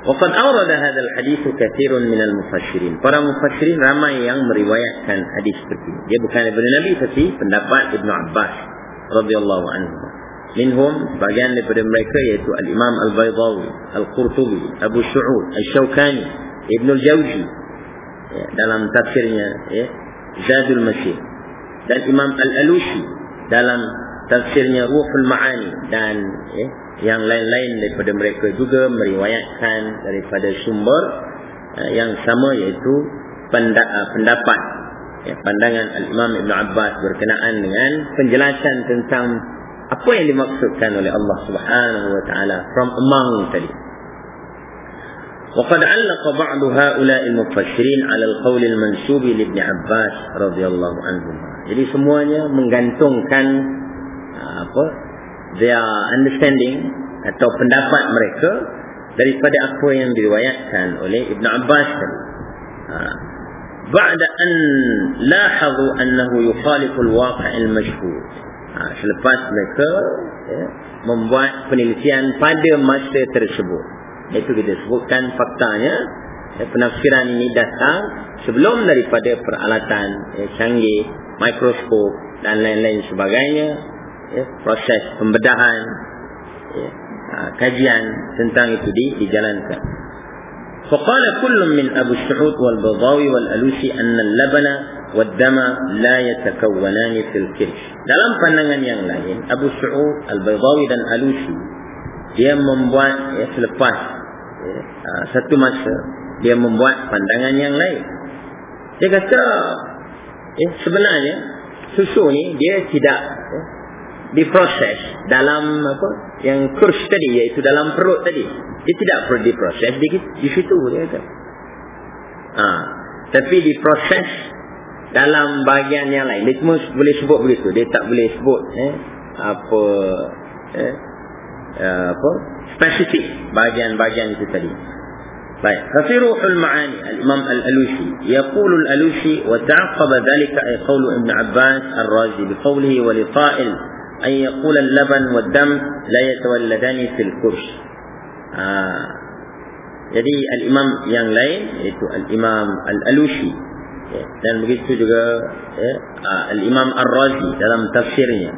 Waqad awrada hadha al-hadith kathirun min al-mufassirin. Para mufassirin ramai yang meriwayatkan hadis seperti ini. Dia bukan daripada Nabi tapi pendapat Ibn Abbas radhiyallahu anhu. Minhum sebagian daripada mereka iaitu Al-Imam Al-Baydawi, Al-Qurtubi, Abu Su'ud, Al-Shawkani, Ibn Al-Jawzi ya, dalam tafsirnya ya, Zadul Masih dan Imam Al-Alusi dalam tafsirnya Ruhul Ma'ani dan ya, yang lain-lain daripada mereka juga meriwayatkan daripada sumber uh, yang sama iaitu penda, uh, pendapat ya, pandangan Al-Imam Ibn Abbas berkenaan dengan penjelasan tentang apa yang dimaksudkan oleh Allah Subhanahu wa taala from among tadi وقد علق بعض هؤلاء المفسرين على القول المنسوب لابن عباس رضي الله عنهما jadi semuanya menggantungkan apa their understanding atau pendapat mereka daripada apa yang diriwayatkan oleh Ibn Abbas tadi. Ha. ba'da an lahazu annahu yukhalifu al-waqi' al-mashhur ha, selepas mereka ya, membuat penelitian pada masa tersebut itu kita sebutkan faktanya ya, penafsiran ini datang sebelum daripada peralatan ya, canggih mikroskop dan lain-lain sebagainya ya, proses pembedahan ya, ha, kajian tentang itu di, dijalankan فقال كل من أبو السعود والبضاوي والألوسي أن اللبن والدم لا يتكونان في الكرش dalam pandangan yang lain Abu Su'ud Al-Baydawi dan Alusi dia membuat ya, selepas ya, uh, satu masa dia membuat pandangan yang lain dia kata ya, sebenarnya susu ni dia tidak ya, diproses dalam apa yang kurs tadi iaitu dalam perut tadi dia tidak perlu diproses di, di situ dia kata ha, tapi diproses dalam bahagian yang lain dia cuma boleh sebut begitu dia tak boleh sebut eh, apa eh, uh, apa spesifik bahagian-bahagian itu tadi baik ففي روح المعاني الإمام الألوسي يقول الألوسي وتعقب ذلك أي قول ابن عباس الرازي بقوله an yaqul al-laban wa dam la yatawalladani fil kursh. Ha. Jadi al-imam yang lain iaitu al-imam al-Alushi ya, dan begitu juga ya, ah, al-imam ar-Razi dalam tafsirnya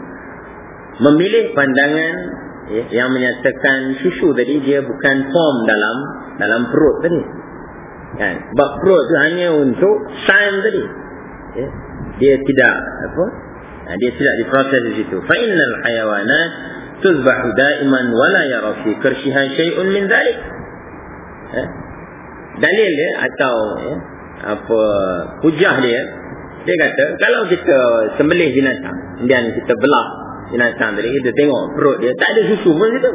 memilih pandangan ya, yang menyatakan susu tadi dia bukan form dalam dalam perut tadi. Kan? Sebab perut tu hanya untuk sign tadi. Ya. Dia tidak apa? Nah, dia tidak diproses di situ. Fa innal hayawanat tuzbahu daiman wa la yara fi karshiha shay'un min dhalik. Eh? Dalil dia atau eh, apa hujah dia dia kata kalau kita sembelih binatang kemudian kita belah binatang tadi kita tengok perut dia tak ada susu pun situ.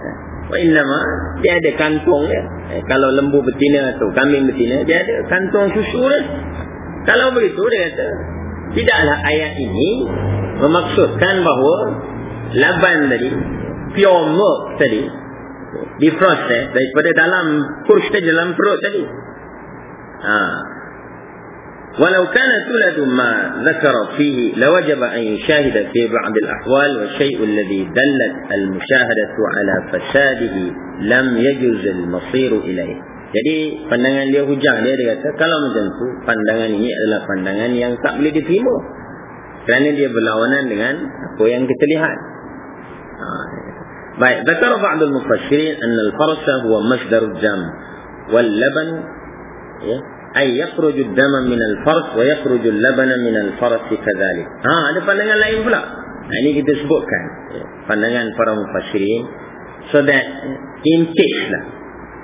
Eh? Wa innama dia ada kantong dia. Eh, kalau lembu betina atau kambing betina dia ada kantong susu dia. Kalau begitu dia kata Tidaklah ayat ini memaksudkan bahawa laban tadi, pure milk tadi, diproses daripada dalam kurs tadi, dalam perut tadi. Ha. Walau kana tuladu ma zakara fihi lawajaba an yushahida fi ba'd al-ahwal wa shay'u alladhi dallat al-mushahadatu ala fasadihi lam yajuz al-masir ilayhi. Jadi pandangan dia hujah dia dia kata kalau macam tu pandangan ini adalah pandangan yang tak boleh diterima. Kerana dia berlawanan dengan apa yang kita lihat. Ha. Baik, anna al-farsa huwa masdar jam wal laban ya ay yakhruju ad-dama min al-fars wa yakhruju al-labana min al-fars kadzalik. Ha, ada pandangan lain pula. Ha, ini kita sebutkan ya, pandangan para mufassirin so that in case lah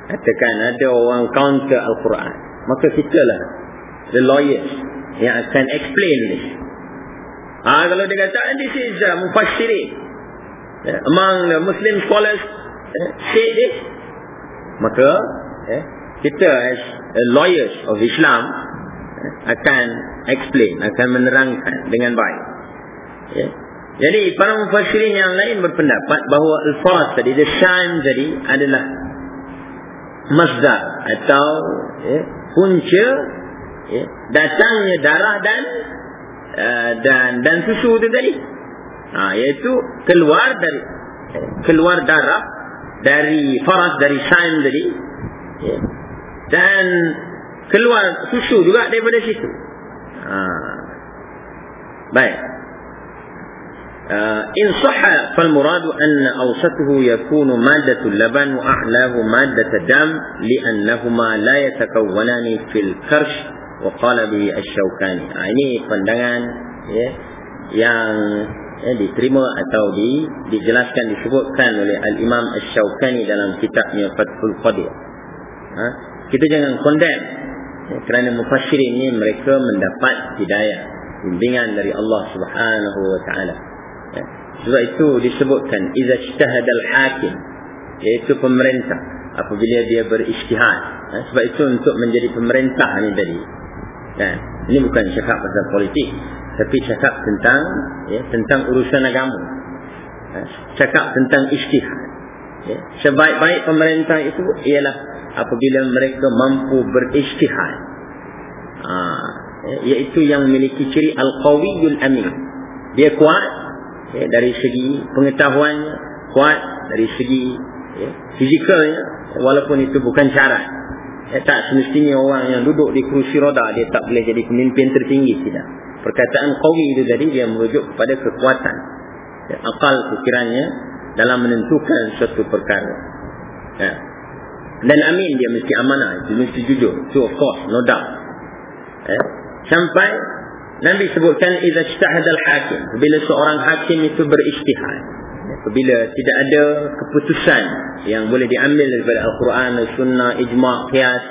katakan ada orang counter Al-Quran. Maka kita lah the lawyers yang akan explain this ha, kalau dia kata this is uh, mufassirin yeah, among the Muslim scholars uh, say this. Maka yeah, kita as uh, lawyers of Islam uh, akan explain akan menerangkan dengan baik. Yeah. Jadi para mufassirin yang lain berpendapat bahawa al-faras tadi, the shine tadi adalah masdar atau ya, punca ya, datangnya darah dan uh, dan dan susu itu tadi. Ha, iaitu keluar dari keluar darah dari faras dari sain tadi ya, dan keluar susu juga daripada situ. Ha. baik إن صح فالمراد أن أوسطه يكون مادة اللبن وأعلاه مادة الدم لأنهما لا يتكونان في الكرش وقال به الشوكاني ini pandangan ya, yang ya, diterima atau di, dijelaskan disebutkan oleh Al-Imam Al-Shawkani dalam kitabnya Fathul Qadir ha? kita jangan condemn ya, kerana mufassirin ini mereka mendapat hidayah bimbingan dari Allah Subhanahu wa taala Ya. Sebab itu disebutkan iza ijtahada al-hakim iaitu pemerintah apabila dia beristihad. Ya. Sebab itu untuk menjadi pemerintah ni tadi. Ya. Ini bukan cakap pasal politik tapi cakap tentang ya, tentang urusan agama. Cakap tentang istihad. Ya. Sebaik-baik pemerintah itu ialah apabila mereka mampu beristihad ha, iaitu yang memiliki ciri al-qawiyul amin dia kuat ya, dari segi pengetahuannya kuat dari segi ya, fizikalnya walaupun itu bukan syarat ya, tak semestinya orang yang duduk di kerusi roda dia tak boleh jadi pemimpin tertinggi tidak. Perkataan qawi itu tadi dia merujuk kepada kekuatan. Ya, akal fikirannya dalam menentukan suatu perkara. Ya. dan amin dia mesti amanah itu mesti jujur. So of course no doubt. Ya. sampai Nabi sebutkan idza ijtahada al-hakim bila seorang hakim itu beristihad apabila tidak ada keputusan yang boleh diambil daripada al-Quran, sunnah, ijma', qiyas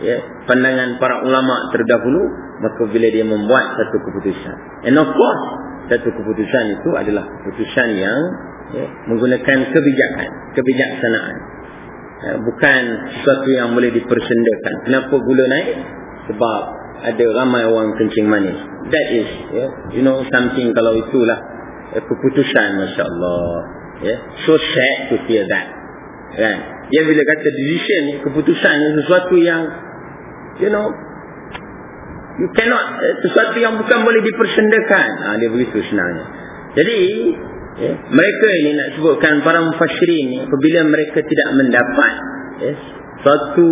ya, pandangan para ulama terdahulu maka bila dia membuat satu keputusan. And of course satu keputusan itu adalah keputusan yang ya, menggunakan kebijakan kebijaksanaan. Ya, bukan sesuatu yang boleh dipersendakan. Kenapa gula naik? Sebab ada ramai orang kencing manis. That is yeah, you know something kalau itulah uh, keputusan masya-Allah. Ya yeah. so sad to hear that. Kan? Dia bila kata decision keputusan sesuatu yang you know you cannot uh, sesuatu yang bukan boleh dipersendakan. Ha, dia begitu senangnya. Jadi yeah, mereka ini nak sebutkan para mufassirin ni apabila mereka tidak mendapat yeah, suatu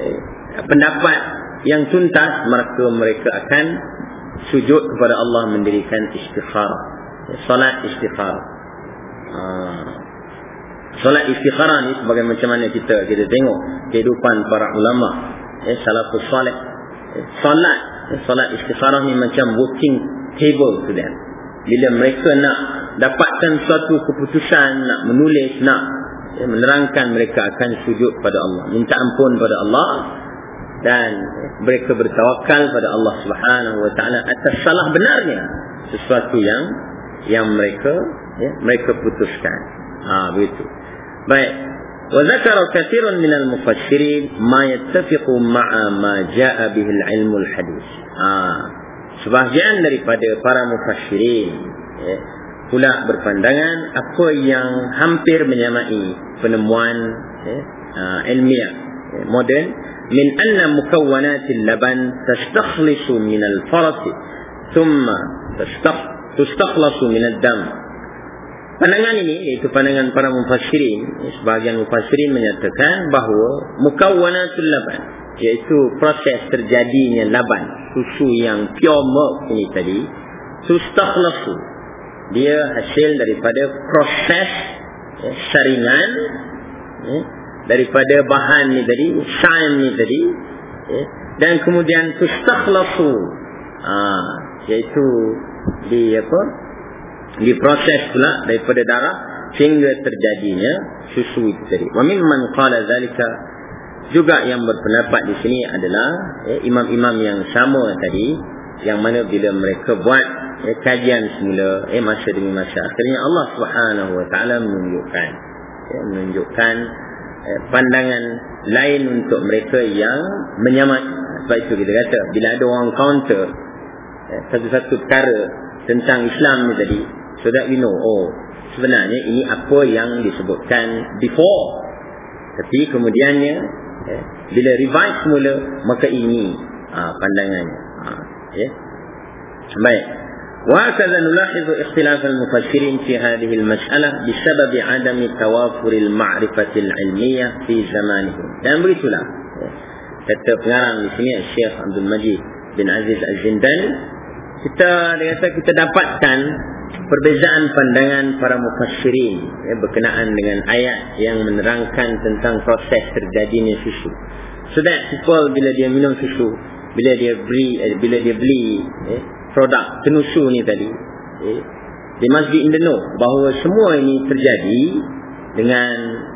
eh, pendapat yang tuntas maka mereka akan sujud kepada Allah mendirikan istikharah salat istikharah ah. salat istikharah ni sebagai macam mana kita kita tengok kehidupan para ulama. Eh salafus salih. Eh, salat eh, salat istikharah ni macam working table to them. Bila mereka nak dapatkan suatu keputusan nak menulis nak eh, menerangkan mereka akan sujud pada Allah. Minta ampun pada Allah dan mereka bertawakal pada Allah Subhanahu wa taala atas salah benarnya sesuatu yang yang mereka ya, mereka putuskan. Ha begitu. Baik. Wa zakara katsirun min al-mufassirin ma yattafiqu ma'a ma jaa bihi al-ilm al-hadis. Ha sebahagian daripada para mufassirin ya, pula berpandangan apa yang hampir menyamai penemuan ya, uh, ilmiah ya, moden من أن مكونات اللبن تستخلص من الفرس ثم تستخلص من الدم Pandangan ini iaitu pandangan para mufassirin sebahagian mufassirin menyatakan bahawa mukawwanatul laban iaitu proses terjadinya laban susu yang pure milk ini tadi sustakhlasu dia hasil daripada proses ya, saringan ya, daripada bahan ni tadi shine ni tadi ya, dan kemudian tustakhlasu ha, iaitu di apa diproses pula daripada darah sehingga terjadinya susu itu tadi. Wa mimman qala zalika juga yang berpendapat di sini adalah ya, imam-imam yang sama tadi yang mana bila mereka buat ya, kajian semula eh, masa demi masa. Akhirnya Allah Subhanahu wa taala menunjukkan ya, menunjukkan Eh, pandangan lain untuk mereka yang menyamai. Sebab itu kita kata bila ada orang counter eh, satu-satu perkara tentang Islam ni tadi so that we know oh sebenarnya ini apa yang disebutkan before. Tapi kemudiannya eh, bila revise semula maka ini ah, pandangannya ah, ya. Baik وهكذا نلاحظ اختلاف المفسرين في هذه المسألة بسبب عدم توافر المعرفة العلمية في زمانهم dan begitulah kata pengarang di sini Syekh Abdul Majid bin Aziz Al-Zindani kita dia kata kita dapatkan perbezaan pandangan para mufassirin ya, berkenaan dengan ayat yang menerangkan tentang proses terjadinya susu so that people bila dia minum susu bila dia beli eh, bila dia beli eh, produk tenusu ni tadi di masjid in the know bahawa semua ini terjadi dengan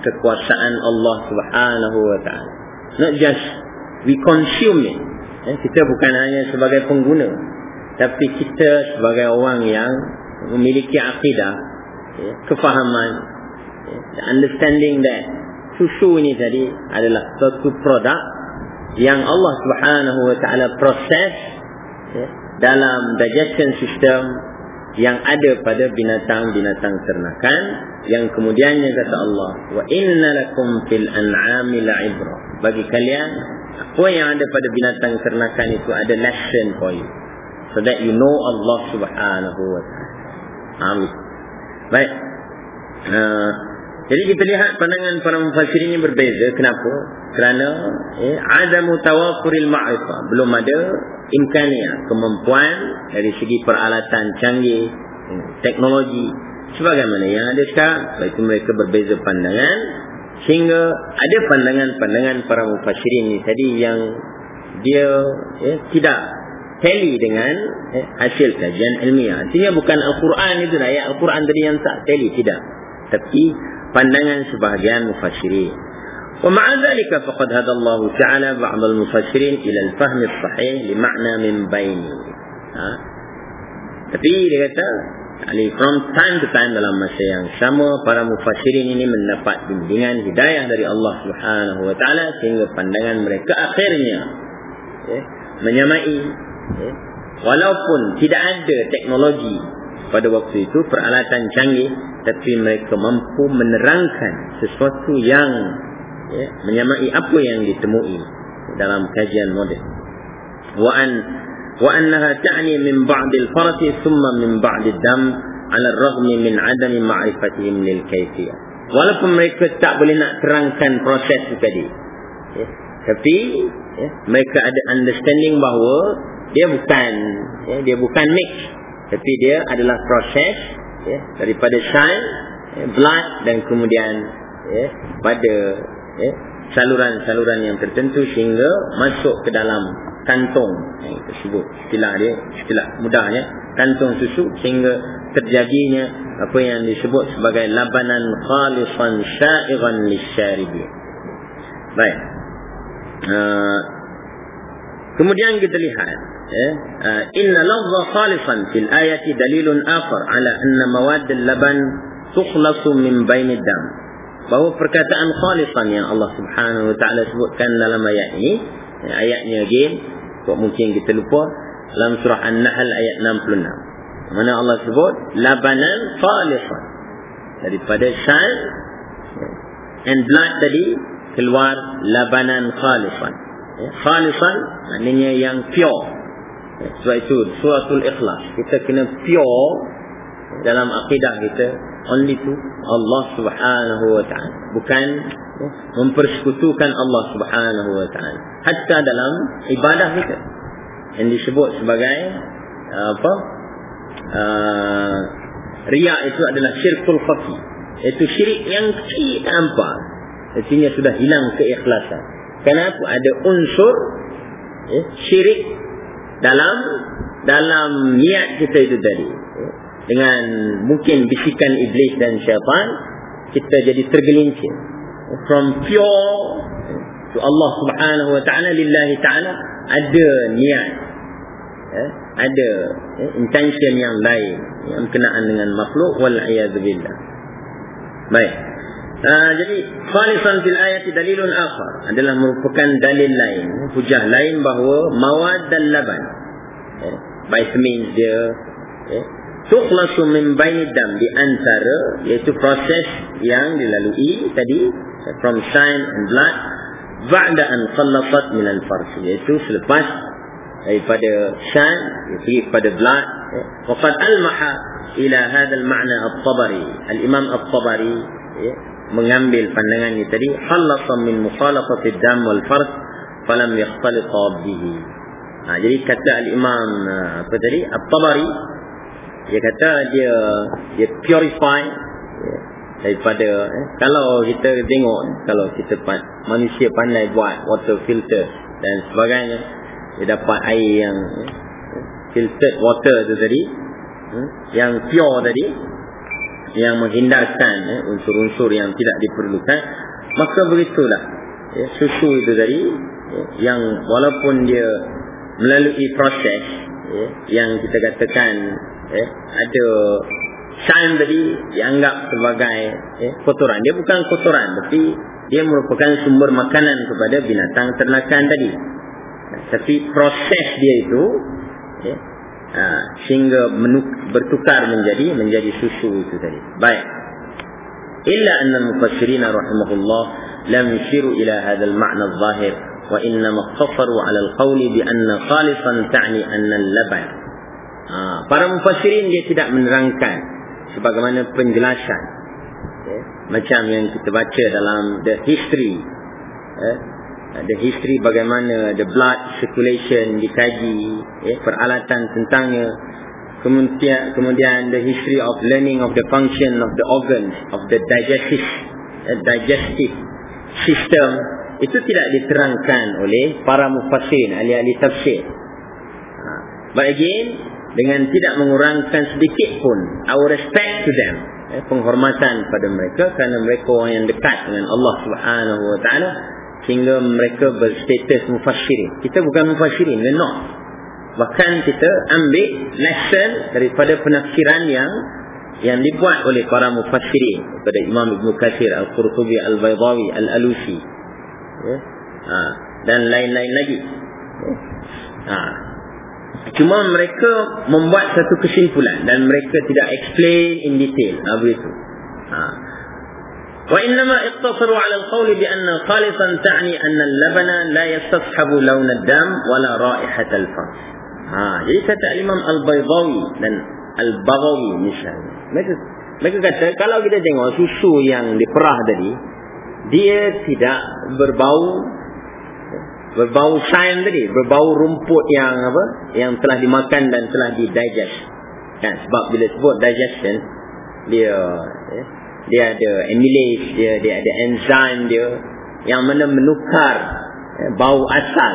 kekuasaan Allah subhanahu wa ta'ala. Not just we consume it eh, kita bukan hanya sebagai pengguna tapi kita sebagai orang yang memiliki akidah eh, kefahaman eh, understanding that susu ini tadi adalah satu produk yang Allah subhanahu wa ta'ala proses dalam digestion system yang ada pada binatang-binatang ternakan yang kemudiannya kata Allah wa inna lakum fil an'ami la'ibra. Bagi kalian apa yang ada pada binatang ternakan itu ada lesson for you. So that you know Allah subhanahu wa ta'ala. Amin. Baik. Uh, jadi kita lihat pandangan para mufassir ini berbeza. Kenapa? Kerana eh, ada mutawafuril ma'rifah. Belum ada imkania kemampuan dari segi peralatan canggih eh, teknologi. Sebagaimana yang ada sekarang. Itu mereka berbeza pandangan. Sehingga ada pandangan-pandangan para mufassirin ini tadi yang dia eh, tidak tally dengan eh, hasil kajian ilmiah. Artinya bukan Al-Quran itu ayat Al-Quran tadi yang tak tally. Tidak. Tapi pandangan sebahagian mufassirin. Wa ma'a dhalika faqad hada Allah ta'ala ba'd al-mufassirin ila al-fahm as-sahih li ma'na min baini. Ha? Tapi dia kata Ali from time to time dalam masa yang sama para mufassirin ini mendapat bimbingan hidayah dari Allah Subhanahu wa taala sehingga pandangan mereka akhirnya okay, menyamai okay. walaupun tidak ada teknologi pada waktu itu peralatan canggih tapi mereka mampu menerangkan sesuatu yang ya, menyamai apa yang ditemui dalam kajian moden. Wa an wa annaha ta'ni min ba'd al-faras thumma min ba'd ad-dam 'ala ar-raghm min 'adam ma'rifatihim lil kayfiyah. Walaupun mereka tak boleh nak terangkan proses itu tadi. Ya, tapi ya, mereka ada understanding bahawa dia bukan ya, dia bukan mix tapi dia adalah proses ya, daripada shine ya, blood dan kemudian ya, pada ya, saluran-saluran yang tertentu sehingga masuk ke dalam kantong yang tersebut. Istilah dia istilah mudahnya kantong susu sehingga terjadinya apa yang disebut sebagai labanan khalisan syairan lisyaribi. Baik. Uh, kemudian kita lihat inna lafza khalisan fil ayati dalilun akhar ala anna mawad al-laban tukhlasu min bainid dam. Bahawa perkataan khalisan yang Allah Subhanahu wa taala sebutkan dalam ayat ini ya, ayatnya again kok mungkin kita lupa dalam surah An-Nahl ayat 66 mana Allah sebut labanan khalisan daripada sal ya, and blood tadi keluar labanan khalisan ya, khalisan maknanya yang pure sebab itu suratul ikhlas kita kena pure dalam akidah kita only to Allah Subhanahu wa taala. Bukan mempersekutukan Allah Subhanahu wa taala. Hatta dalam ibadah kita yang disebut sebagai uh, apa uh, riya itu adalah syirkul khafi itu syirik yang kecil tanpa artinya sudah hilang keikhlasan. Kenapa? Ada unsur ya, syirik dalam dalam niat kita itu tadi. Dengan mungkin bisikan iblis dan syaitan kita jadi tergelincir. From pure to Allah subhanahu wa ta'ala lillahi ta'ala ada niat. Eh, ada eh, intention yang lain yang berkenaan dengan makhluk wal'iyadzubillah baik uh, jadi khalisan fil ayati dalilun akhar adalah merupakan dalil lain hujah lain bahawa mawad dan laban. Eh, by means dia eh, tukhlasu min baini dam di antara iaitu proses yang dilalui tadi from sign and blood ba'da an khalaqat min al farj iaitu selepas daripada shan iaitu pada blood waqad almaha ila hadha al ma'na at-tabari al imam at-tabari ya, mengambil pandangan ini tadi khalaqa min mukhalafati dam wal farj falam yakhtalita bihi. Ha, jadi kata al imam apa tadi? At-tabari dia kata dia dia purify ya, daripada eh, kalau kita tengok kalau kita manusia pandai buat water filter dan sebagainya dia dapat air yang eh, filtered water tu tadi eh, yang pure tadi yang menghindarkan eh, unsur-unsur yang tidak diperlukan maka begitulah ya, susu itu tadi ya, yang walaupun dia melalui proses ya, yang kita katakan eh, ada sign tadi dianggap sebagai eh, kotoran. Dia bukan kotoran, tapi dia merupakan sumber makanan kepada binatang ternakan tadi. Tapi proses dia itu eh, uh, sehingga bertukar menjadi menjadi susu itu tadi. Baik. Illa anna al-mufassirin rahimahullah lam yushiru ila hadha al-ma'na al-zahir wa inna maqtasaru 'ala al-qawli bi anna khalisan ta'ni anna al-laban ha, para mufassirin dia tidak menerangkan sebagaimana penjelasan okay. macam yang kita baca dalam the history eh, the history bagaimana the blood circulation dikaji eh, peralatan tentangnya kemudian kemudian the history of learning of the function of the organs of the digestive uh, digestive system itu tidak diterangkan oleh para mufassirin ahli-ahli tafsir ha. but again dengan tidak mengurangkan sedikit pun our respect to them eh, penghormatan pada mereka kerana mereka orang yang dekat dengan Allah Subhanahu wa taala sehingga mereka berstatus mufassirin kita bukan mufassirin we're not Bahkan kita ambil lesson daripada penafsiran yang yang dibuat oleh para mufassirin daripada Imam Ibn Kathir, Al-Qurtubi, Al-Baydawi, Al-Alusi. Ya. Ha. dan lain-lain lagi. Ha. Cuma mereka membuat satu kesimpulan dan mereka tidak explain in detail. Ha, begitu. Ha. وإنما اقتصروا على القول بأن خالصا تعني أن اللبن لا يستصحب لون الدم ولا رائحة الفم Ha, jadi kata Imam Al-Baydawi dan Al-Baghawi misalnya. Mereka, mereka kata kalau kita tengok susu yang diperah tadi, dia tidak berbau berbau sain tadi, berbau rumput yang apa? Yang telah dimakan dan telah didigest. Kan? Sebab bila sebut digestion, dia eh, dia ada amylase, dia dia ada enzim dia yang mana menukar eh, bau asal.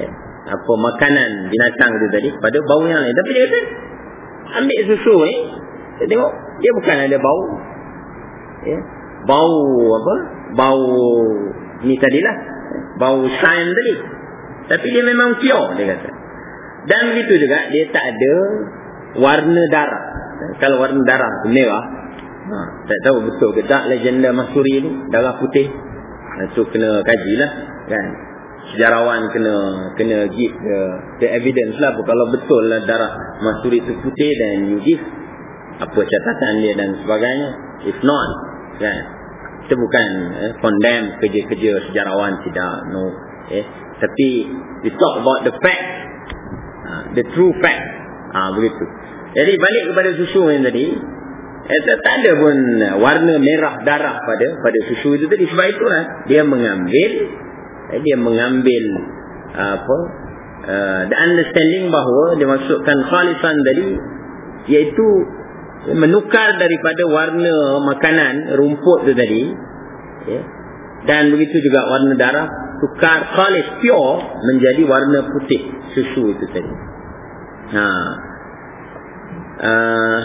Eh, apa makanan binatang itu tadi pada bau yang lain. Tapi dia kata ambil susu ni kita tengok dia bukan ada bau ya. Bau apa? Bau ni tadilah bau sain tadi. Tapi dia memang pure dia kata. Dan begitu juga dia tak ada warna darah. Kalau warna darah tu merah ha, tak tahu betul ke. Tak legenda Masuri tu darah putih. Itu kena kajilah kan. Sejarawan kena kena give the, the evidence lah. Kalau betul lah darah masuri itu putih dan you give apa catatan dia dan sebagainya. If not kan. Kita bukan eh, condemn kerja-kerja sejarawan tidak no. Eh tapi we talk about the fact. Uh, the true fact. Uh, begitu. Jadi balik kepada susu yang tadi eh, tak ada pun warna merah darah pada pada susu itu tadi. Sebab itulah dia mengambil eh, dia mengambil apa uh, the understanding bahawa dia masukkan khalisan tadi iaitu menukar daripada warna makanan rumput tu tadi ya, dan begitu juga warna darah tukar khalis pure menjadi warna putih susu itu tadi. Ha. Uh,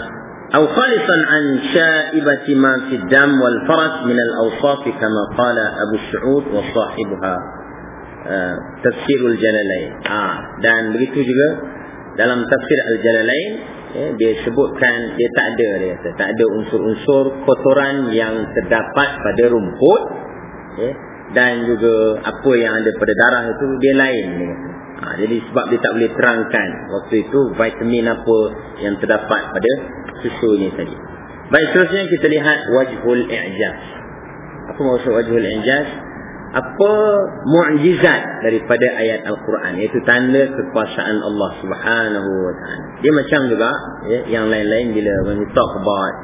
أو خالصا عن شائبة ما في الدم والفرس من الأوصاف كما قال أبو السعود وصاحبها uh, تفسير الجلالين ah dan begitu juga dalam tafsir al-jalalain ya, dia sebutkan dia tak ada dia kata tak ada unsur-unsur kotoran yang terdapat pada rumput ya, dan juga apa yang ada pada darah itu dia lain dia kata. Ha, jadi sebab dia tak boleh terangkan waktu itu vitamin apa yang terdapat pada susu ini tadi. Baik seterusnya kita lihat wajhul i'jaz. Apa maksud wajhul i'jaz? Apa mukjizat daripada ayat Al-Quran iaitu tanda kekuasaan Allah Subhanahu wa taala. Dia macam juga ya, yang lain-lain bila when we talk about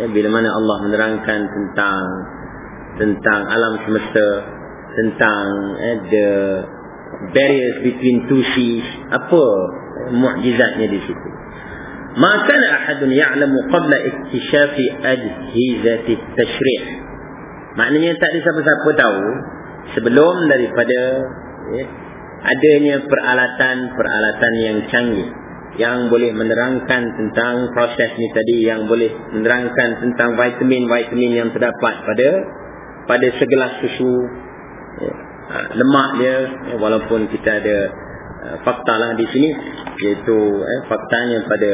ya, bila mana Allah menerangkan tentang tentang alam semesta, tentang eh, the barriers between two seas apa mukjizatnya di situ? Maka ahadun ya'lamu qabla iktishafi ajhizati tashri' maknanya tak ada siapa-siapa tahu sebelum daripada ya, adanya peralatan-peralatan yang canggih yang boleh menerangkan tentang proses ni tadi yang boleh menerangkan tentang vitamin-vitamin yang terdapat pada pada segelas susu ya ha, lemak dia ya, walaupun kita ada uh, fakta lah di sini iaitu eh, faktanya pada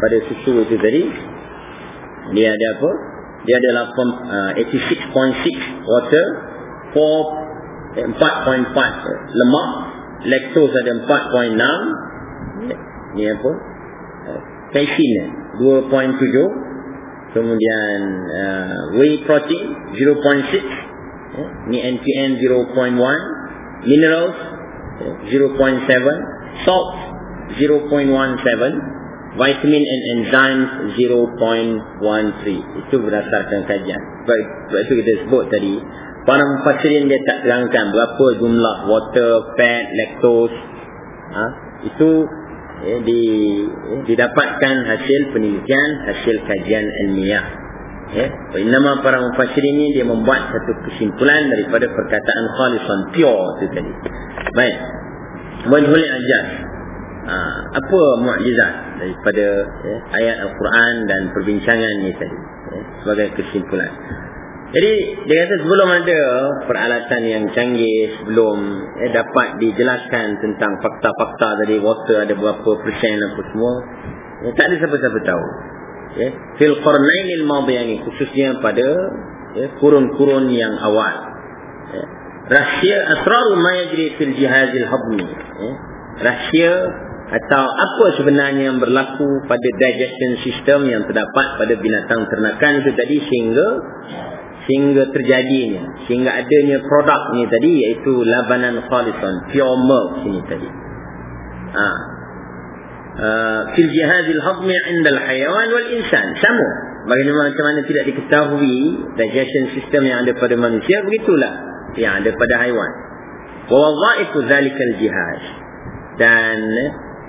pada susu itu tadi dia ada apa? Dia adalah uh, 86.6 water 4.4 eh, lemak laktos ada 4.6 ni apa? Casein 2.7 kemudian uh, whey protein 0.6 ni NPN 0.1 minerals 0.7 salt 0.17 vitamin and enzymes 0.13 itu berdasarkan kajian sebab, itu kita sebut tadi para mufassirin dia tak terangkan berapa jumlah water, fat, lactose ha? itu eh, di, eh, didapatkan hasil penelitian hasil kajian ilmiah ya? Nama para mufassir ini dia membuat satu kesimpulan daripada perkataan khalisan pure itu tadi. Baik. Wajhul ajaz ha, apa mukjizat daripada ya, ayat al-Quran dan perbincangan ini tadi ya, sebagai kesimpulan. Jadi dia kata sebelum ada peralatan yang canggih sebelum eh, dapat dijelaskan tentang fakta-fakta tadi water ada berapa persen apa semua eh, tak ada siapa-siapa tahu ya fil qarnainil madiyani khususnya pada ya, kurun-kurun yang awal ya. rahsia asrar ma yajri fil jihazil hadmi ya. rahsia atau apa sebenarnya yang berlaku pada digestion system yang terdapat pada binatang ternakan itu tadi sehingga sehingga terjadinya sehingga adanya produk ni tadi iaitu labanan khalisan pure milk ini tadi ha jihaz al-hadmi 'inda al-hayawan wal insan. Sama. Bagaimana macam mana tidak diketahui digestion system yang ada pada manusia begitulah yang ada pada haiwan. Wa wadha'ifu dhalika al-jihaz dan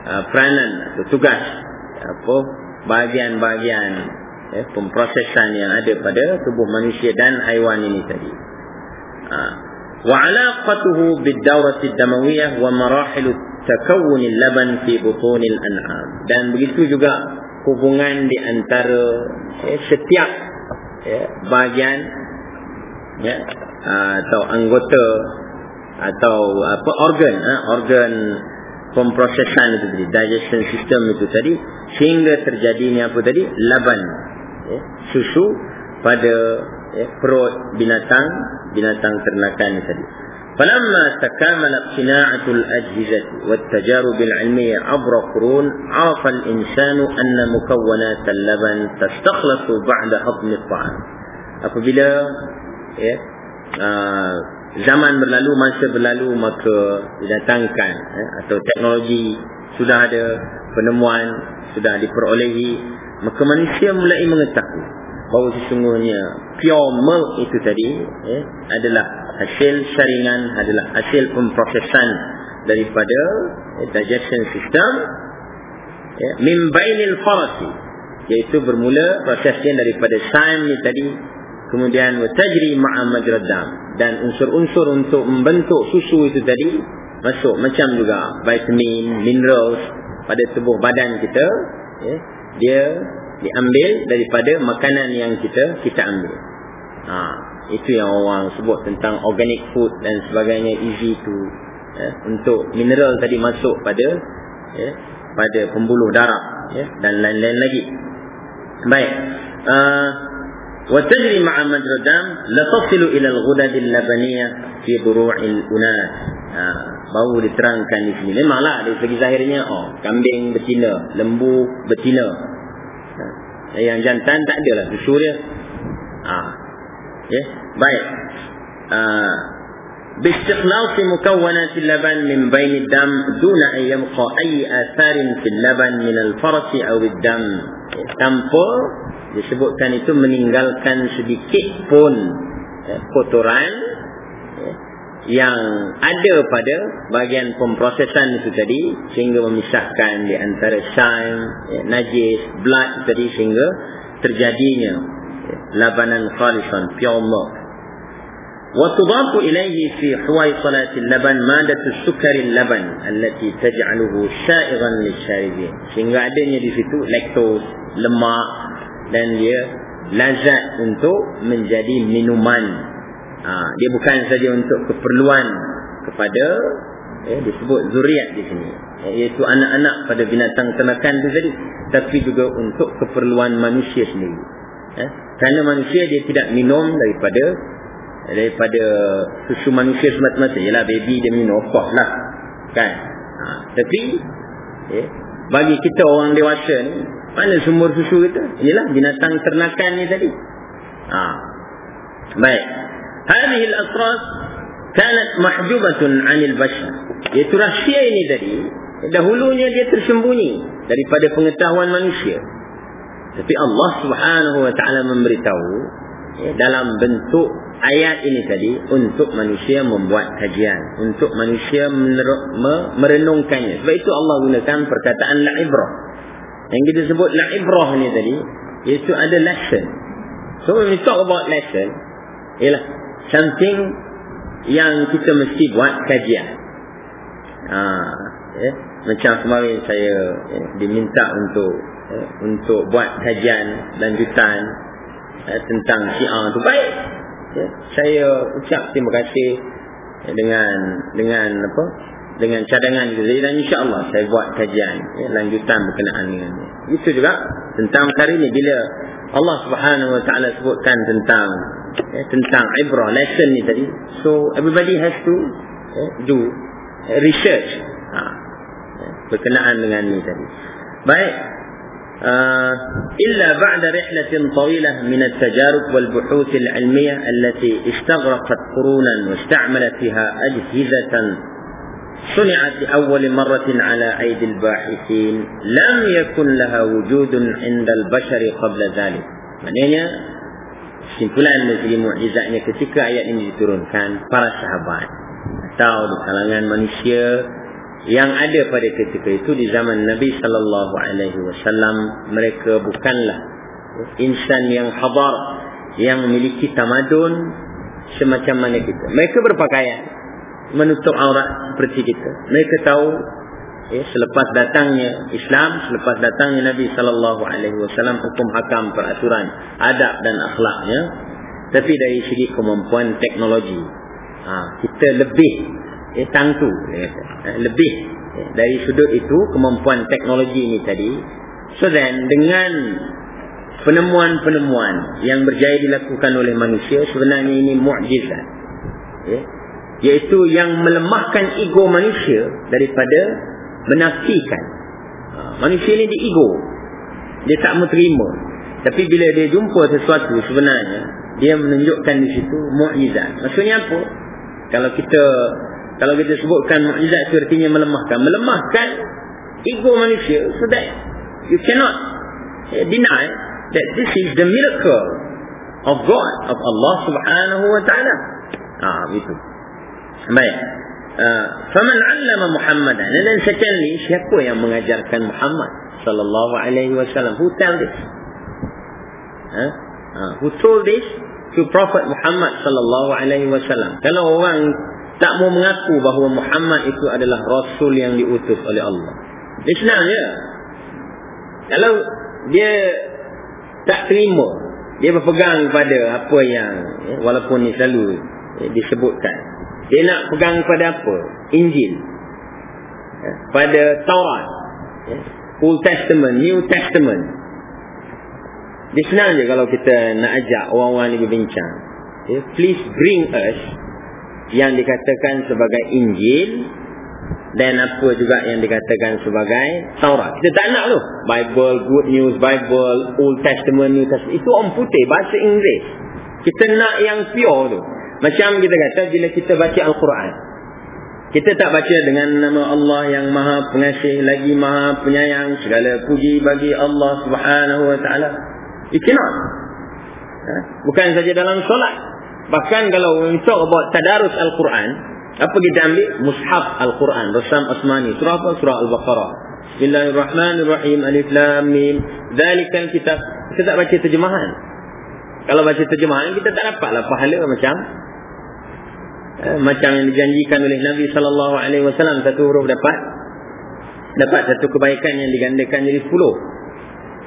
uh, peranan atau tugas apa bahagian-bahagian eh, pemprosesan yang ada pada tubuh manusia dan haiwan ini tadi. Uh, wa 'alaqatuhu bid-dawrati ad-damawiyah wa marahil takawunil laban fi butunil an'am dan begitu juga hubungan di antara eh, setiap eh, bahagian ya atau anggota atau apa organ eh, organ pemprosesan itu tadi digestion system itu tadi sehingga terjadinya apa tadi laban eh, susu pada eh, perut binatang binatang ternakan tadi فلما تكاملت صناعة الأجهزة والتجارب العلمية عبر قرون عرف الإنسان أن مكونات اللبن تستخلص بعد هضم الطعام apabila ya, uh, zaman berlalu masa berlalu maka didatangkan ya, atau teknologi sudah ada penemuan sudah diperolehi maka manusia mulai mengetahui bahawa sesungguhnya pure milk itu tadi ya, adalah hasil saringan adalah hasil pemprosesan daripada eh, digestion system ya, min bainil farasi iaitu bermula prosesnya daripada saim ni tadi kemudian tajri ma'a majradam dan unsur-unsur untuk membentuk susu itu tadi masuk macam juga vitamin minerals pada tubuh badan kita ya, dia diambil daripada makanan yang kita kita ambil. Ha, itu yang orang sebut tentang organic food dan sebagainya easy to ya, untuk mineral tadi masuk pada ya, pada pembuluh darah ya, dan lain-lain lagi. Baik. Uh, wa tajri ma'a majradam la tasilu ila al-ghudad al-labaniyah fi duru'il unas ha, baru diterangkan di sini. Memanglah dari segi zahirnya oh kambing betina lembu betina. Ha, yang jantan tak adalah susu dia. Ha, ya baik باستخلاص مكونات اللبن من بين الدم دون أن يبقى أي آثار في اللبن من الفرس أو الدم tanpa disebutkan itu meninggalkan sedikit pun ya, kotoran ya, yang ada pada bahagian pemprosesan itu tadi sehingga memisahkan di antara shine, ya, najis, blood tadi sehingga terjadinya labanan khalisan pure milk وتضاف إليه في حويصلات اللبن مادة السكر اللبن التي تجعله سائغا للشاربين sehingga adanya di situ laktos lemak dan dia lazat untuk menjadi minuman ha, dia bukan saja untuk keperluan kepada eh, disebut zuriat di sini iaitu anak-anak pada binatang ternakan itu tadi tapi juga untuk keperluan manusia sendiri eh? kerana manusia dia tidak minum daripada daripada susu manusia semata-mata ialah baby dia minum course lah kan ha, tapi eh, bagi kita orang dewasa ni mana sumber susu kita inilah binatang ternakan ni tadi ha. baik al-asras kanat mahjubatun 'anil bashar. Iaitu rahsia ini tadi dahulunya dia tersembunyi daripada pengetahuan manusia. Tapi Allah Subhanahu wa taala memberitahu ya, dalam bentuk ayat ini tadi untuk manusia membuat kajian, untuk manusia merenungkannya. Sebab itu Allah gunakan perkataan la'ibrah. Yang kita sebut la'ibrah ni tadi iaitu ada lesson. So when we talk about lesson ialah something yang kita mesti buat kajian. Ha, ya. Macam kemarin saya ya, diminta untuk ya, untuk buat kajian lanjutan ya, tentang syiah itu baik. Ya. Saya ucap terima kasih dengan dengan apa dengan cadangan itu dan insyaAllah saya buat kajian lanjutan berkenaan dengan ini. Itu juga tentang perkara ini bila Allah Subhanahu Wa Taala sebutkan tentang tentang ibrah lesson ni tadi. So everybody has to do research ha, berkenaan dengan ni tadi. Baik. Uh, إلا بعد رحلة طويلة من التجارب والبحوث العلمية التي استغرقت قرونا واستعملت فيها أجهزة صنعت لأول مرة على أيدي الباحثين لم يكن لها وجود عند البشر قبل ذلك. maknanya kesimpulan dari segi mu'jizatnya ketika ayat ini diturunkan para sahabat atau di kalangan manusia yang ada pada ketika itu di zaman Nabi sallallahu alaihi wasallam mereka bukanlah insan yang hadar yang memiliki tamadun semacam mana kita. Mereka berpakaian menutup aurat seperti kita. Mereka tahu ya, selepas datangnya Islam selepas datangnya Nabi sallallahu alaihi wasallam hukum hakam peraturan adab dan akhlaknya. Tapi dari segi kemampuan teknologi ha, kita lebih eh, tangtu ha, lebih eh, dari sudut itu kemampuan teknologi ini tadi. So then dengan penemuan-penemuan yang berjaya dilakukan oleh manusia sebenarnya ini mukjizat ya yaitu yang melemahkan ego manusia daripada menafikan. Ha, manusia ini di ego. Dia tak mau terima. Tapi bila dia jumpa sesuatu sebenarnya dia menunjukkan di situ mukjizat maksudnya apa? Kalau kita kalau kita sebutkan mukjizat itu artinya melemahkan. Melemahkan ego manusia so that you cannot deny that this is the miracle of God of Allah Subhanahu wa taala. Ah begitu baik. Faman 'allama Muhammadan dan secondly siapa yang mengajarkan Muhammad sallallahu alaihi wasallam? Who tell this? Huh? uh, who told this to prophet Muhammad sallallahu alaihi wasallam? Kalau orang tak mau mengaku bahawa Muhammad itu adalah rasul yang diutus oleh Allah. Islam ya kalau dia tak terima dia berpegang pada apa yang ya, walaupun ni selalu ya, disebutkan. Dia nak pegang pada apa? Injil. Ya, pada Taurat. Old Testament New Testament. Dia senang je kalau kita nak ajak orang-orang ni berbincang. Please bring us yang dikatakan sebagai Injil dan apa juga yang dikatakan sebagai Taurat. Kita tak nak tu. Bible, Good News, Bible, Old Testament, New Testament. Itu orang putih, bahasa Inggeris. Kita nak yang pure tu. Macam kita kata bila kita baca Al-Quran. Kita tak baca dengan nama Allah yang maha pengasih, lagi maha penyayang. Segala puji bagi Allah subhanahu wa ta'ala. You cannot. Ha? Bukan saja dalam solat. Bahkan kalau we talk about tadarus Al-Quran, apa kita ambil? Mushaf Al-Quran. Rasam Asmani. Surah apa? Surah Al-Baqarah. Bismillahirrahmanirrahim. Alif Lam Mim. Zalikal kitab. Kita tak baca terjemahan. Kalau baca terjemahan, kita tak dapatlah pahala macam eh, macam yang dijanjikan oleh Nabi sallallahu alaihi wasallam satu huruf dapat dapat satu kebaikan yang digandakan jadi 10.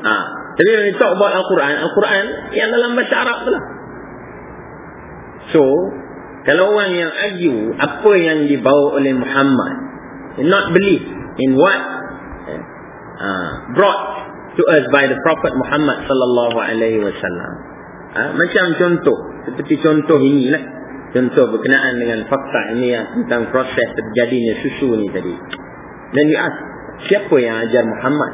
Ha. Kalau kita about Al-Quran, Al-Quran yang dalam bahasa Arab tu lah. So, kalau orang yang argue apa yang dibawa oleh Muhammad, not believe in what uh, brought to us by the Prophet Muhammad sallallahu alaihi wasallam. Uh, macam contoh, seperti contoh inilah, contoh berkenaan dengan fakta ini yang tentang proses terjadinya susu ni tadi. Dan dia ask, siapa yang ajar Muhammad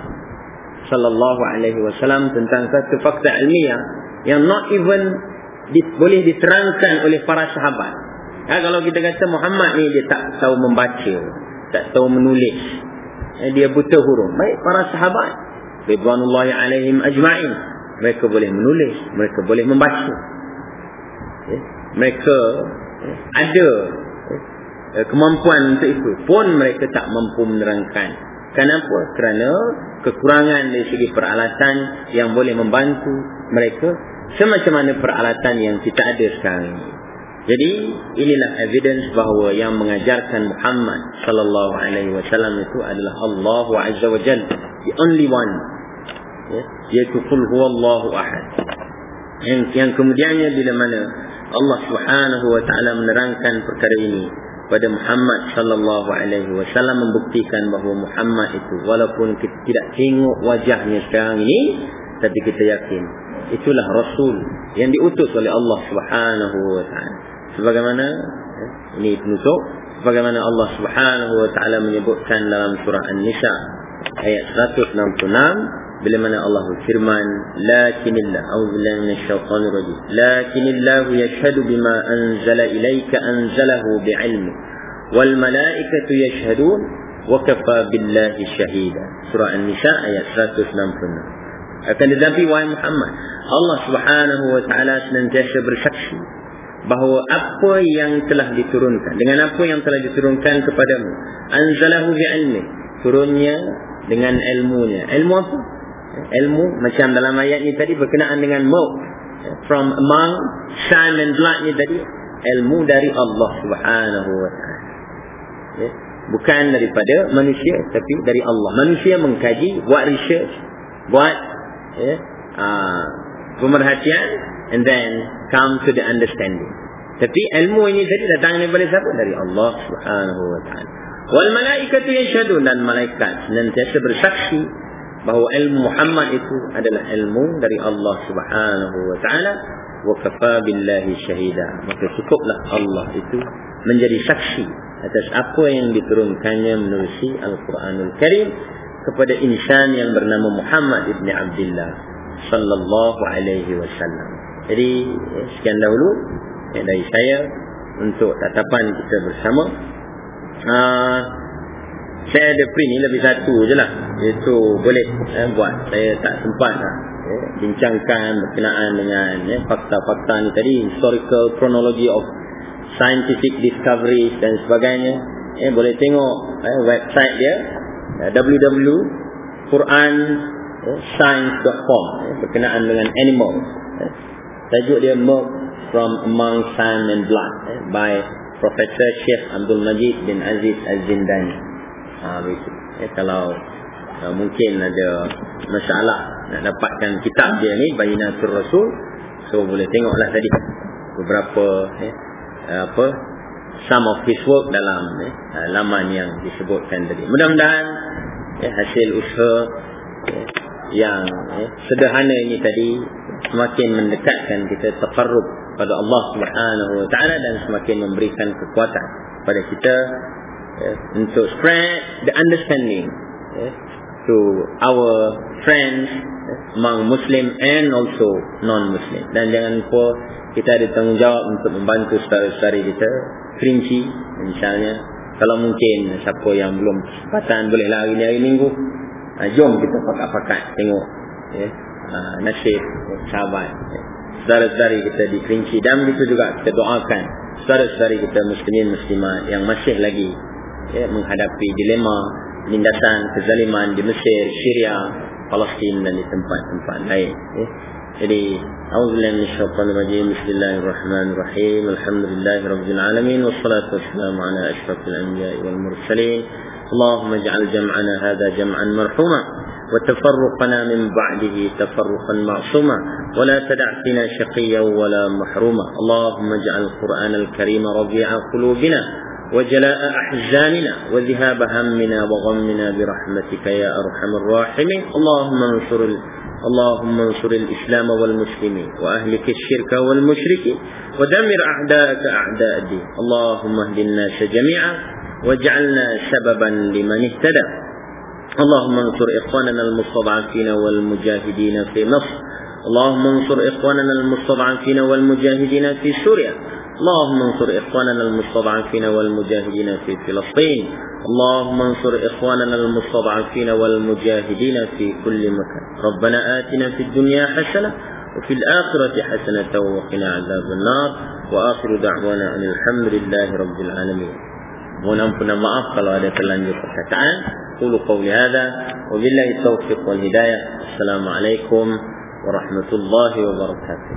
sallallahu alaihi wasallam tentang satu fakta ilmiah yang not even boleh diterangkan oleh para sahabat Ha, kalau kita kata Muhammad ni dia tak tahu membaca, tak tahu menulis. Eh, dia buta huruf. Baik para sahabat. Ridwanullahi alaihim ajma'in. Mereka boleh menulis. Mereka boleh membaca. Eh, mereka eh, ada eh, kemampuan untuk itu. Pun mereka tak mampu menerangkan. Kenapa? Kerana kekurangan dari segi peralatan yang boleh membantu mereka semacam mana peralatan yang kita ada sekarang. Jadi inilah evidence bahawa yang mengajarkan Muhammad sallallahu alaihi wasallam itu adalah Allah azza wa jalla, the only one. Ya, yaitu qul huwallahu ahad. Yang, yang kemudiannya bila mana Allah Subhanahu wa taala menerangkan perkara ini pada Muhammad sallallahu alaihi wasallam membuktikan bahawa Muhammad itu walaupun kita tidak tengok wajahnya sekarang ini tapi kita yakin itulah rasul yang diutus oleh Allah Subhanahu wa taala sebagaimana eh, ini penutup sebagaimana Allah Subhanahu wa taala menyebutkan dalam surah An-Nisa ayat 166 bila mana Allah berfirman lakinillah auzubillahi minasyaitonir rajim lakinillahu yashhadu bima anzala ilayka anzalahu bi'ilmi wal malaikatu yashhadun wa kafa billahi shahida surah An-Nisa ayat 166 akan tetapi wahai Muhammad Allah Subhanahu wa taala senantiasa bersaksi bahawa apa yang telah diturunkan dengan apa yang telah diturunkan kepadamu anzalahu bi'ilmi turunnya dengan ilmunya. Ilmu apa? Ilmu macam dalam ayat ni tadi berkenaan dengan maut. From among sun and blood ni tadi ilmu dari Allah Subhanahu wa taala. Ya. bukan daripada manusia tapi dari Allah. Manusia mengkaji buat research buat ya uh, pemerhatian and then come to the understanding. Tapi ilmu ini tadi datang daripada siapa? Dari Allah Subhanahu wa taala. Wal malaikatu yashhadun dan malaikat senantiasa bersaksi bahawa ilmu Muhammad itu adalah ilmu dari Allah Subhanahu wa taala. Wa kafa billahi syahida maka cukuplah Allah itu menjadi saksi atas apa yang diturunkannya menerusi Al-Quranul Karim kepada insan yang bernama Muhammad ibn Abdullah sallallahu alaihi wasallam. Jadi sekian dahulu dari saya untuk tatapan kita bersama. Uh, saya ada print ni lebih satu je lah iaitu boleh eh, buat saya tak sempat lah eh, bincangkan berkenaan dengan eh, fakta-fakta ni tadi historical chronology of scientific discoveries dan sebagainya eh, boleh tengok eh, website dia eh, www.quranscience.com eh, berkenaan dengan animal eh. tajuk dia Milk from Among Sun and Blood eh, by Professor Sheikh Abdul Majid bin Aziz Az-Zindani. Ha, eh, kalau uh, mungkin ada masalah nak dapatkan kitab dia ni Bayinatul Rasul so boleh tengoklah tadi beberapa eh, apa some of his work dalam eh, laman yang disebutkan tadi. Mudah-mudahan eh, hasil usaha eh, yang eh, sederhana ini tadi semakin mendekatkan kita tafarrub pada Allah Subhanahu wa taala dan semakin memberikan kekuatan pada kita yes, untuk spread the understanding yes, to our friends yes, among Muslim and also non-Muslim. Dan jangan lupa kita ada tanggungjawab untuk membantu saudara-saudari kita kerinci misalnya kalau mungkin siapa yang belum kesempatan boleh lari ni hari minggu uh, jom kita pakat-pakat tengok yeah, uh, nasib sahabat yeah. saudara-saudari kita di kerinci dan begitu juga kita doakan saudara-saudari kita muslimin muslimat yang masih lagi ya, menghadapi dilema lindasan kezaliman di Mesir, Syria, Palestin dan di tempat-tempat lain. Ya. Jadi, A'udzubillahi minasyaitonir rajim. Bismillahirrahmanirrahim. Alhamdulillahirabbil alamin wassalatu wassalamu ala asyrafil anbiya'i wal mursalin. اللهم اجعل جمعنا هذا جمعا مرحوما وتفرقنا من بعده تفرقا معصوما ولا تدع فينا شقيا ولا محروما اللهم اجعل القرآن الكريم ربيع قلوبنا وجلاء أحزاننا وذهاب همنا وغمنا برحمتك يا أرحم الراحمين اللهم انصر اللهم انصر الإسلام والمسلمين وأهلك الشرك والمشركين ودمر أعداءك أعداء الدين. اللهم اهد الناس جميعا واجعلنا سببا لمن اهتدى. اللهم انصر إخواننا المستضعفين والمجاهدين في مصر. اللهم انصر إخواننا المستضعفين والمجاهدين في سوريا. اللهم انصر إخواننا المستضعفين والمجاهدين في فلسطين اللهم انصر إخواننا المستضعفين والمجاهدين في كل مكان ربنا آتنا في الدنيا حسنة وفي الآخرة حسنة وقنا عذاب النار وآخر دعوانا أن الحمد لله رب العالمين ampunan maaf kalau ada terlanjur perkataan. Qulu qawli hadha wa billahi taufiq wal hidayah. Assalamualaikum warahmatullahi wabarakatuh.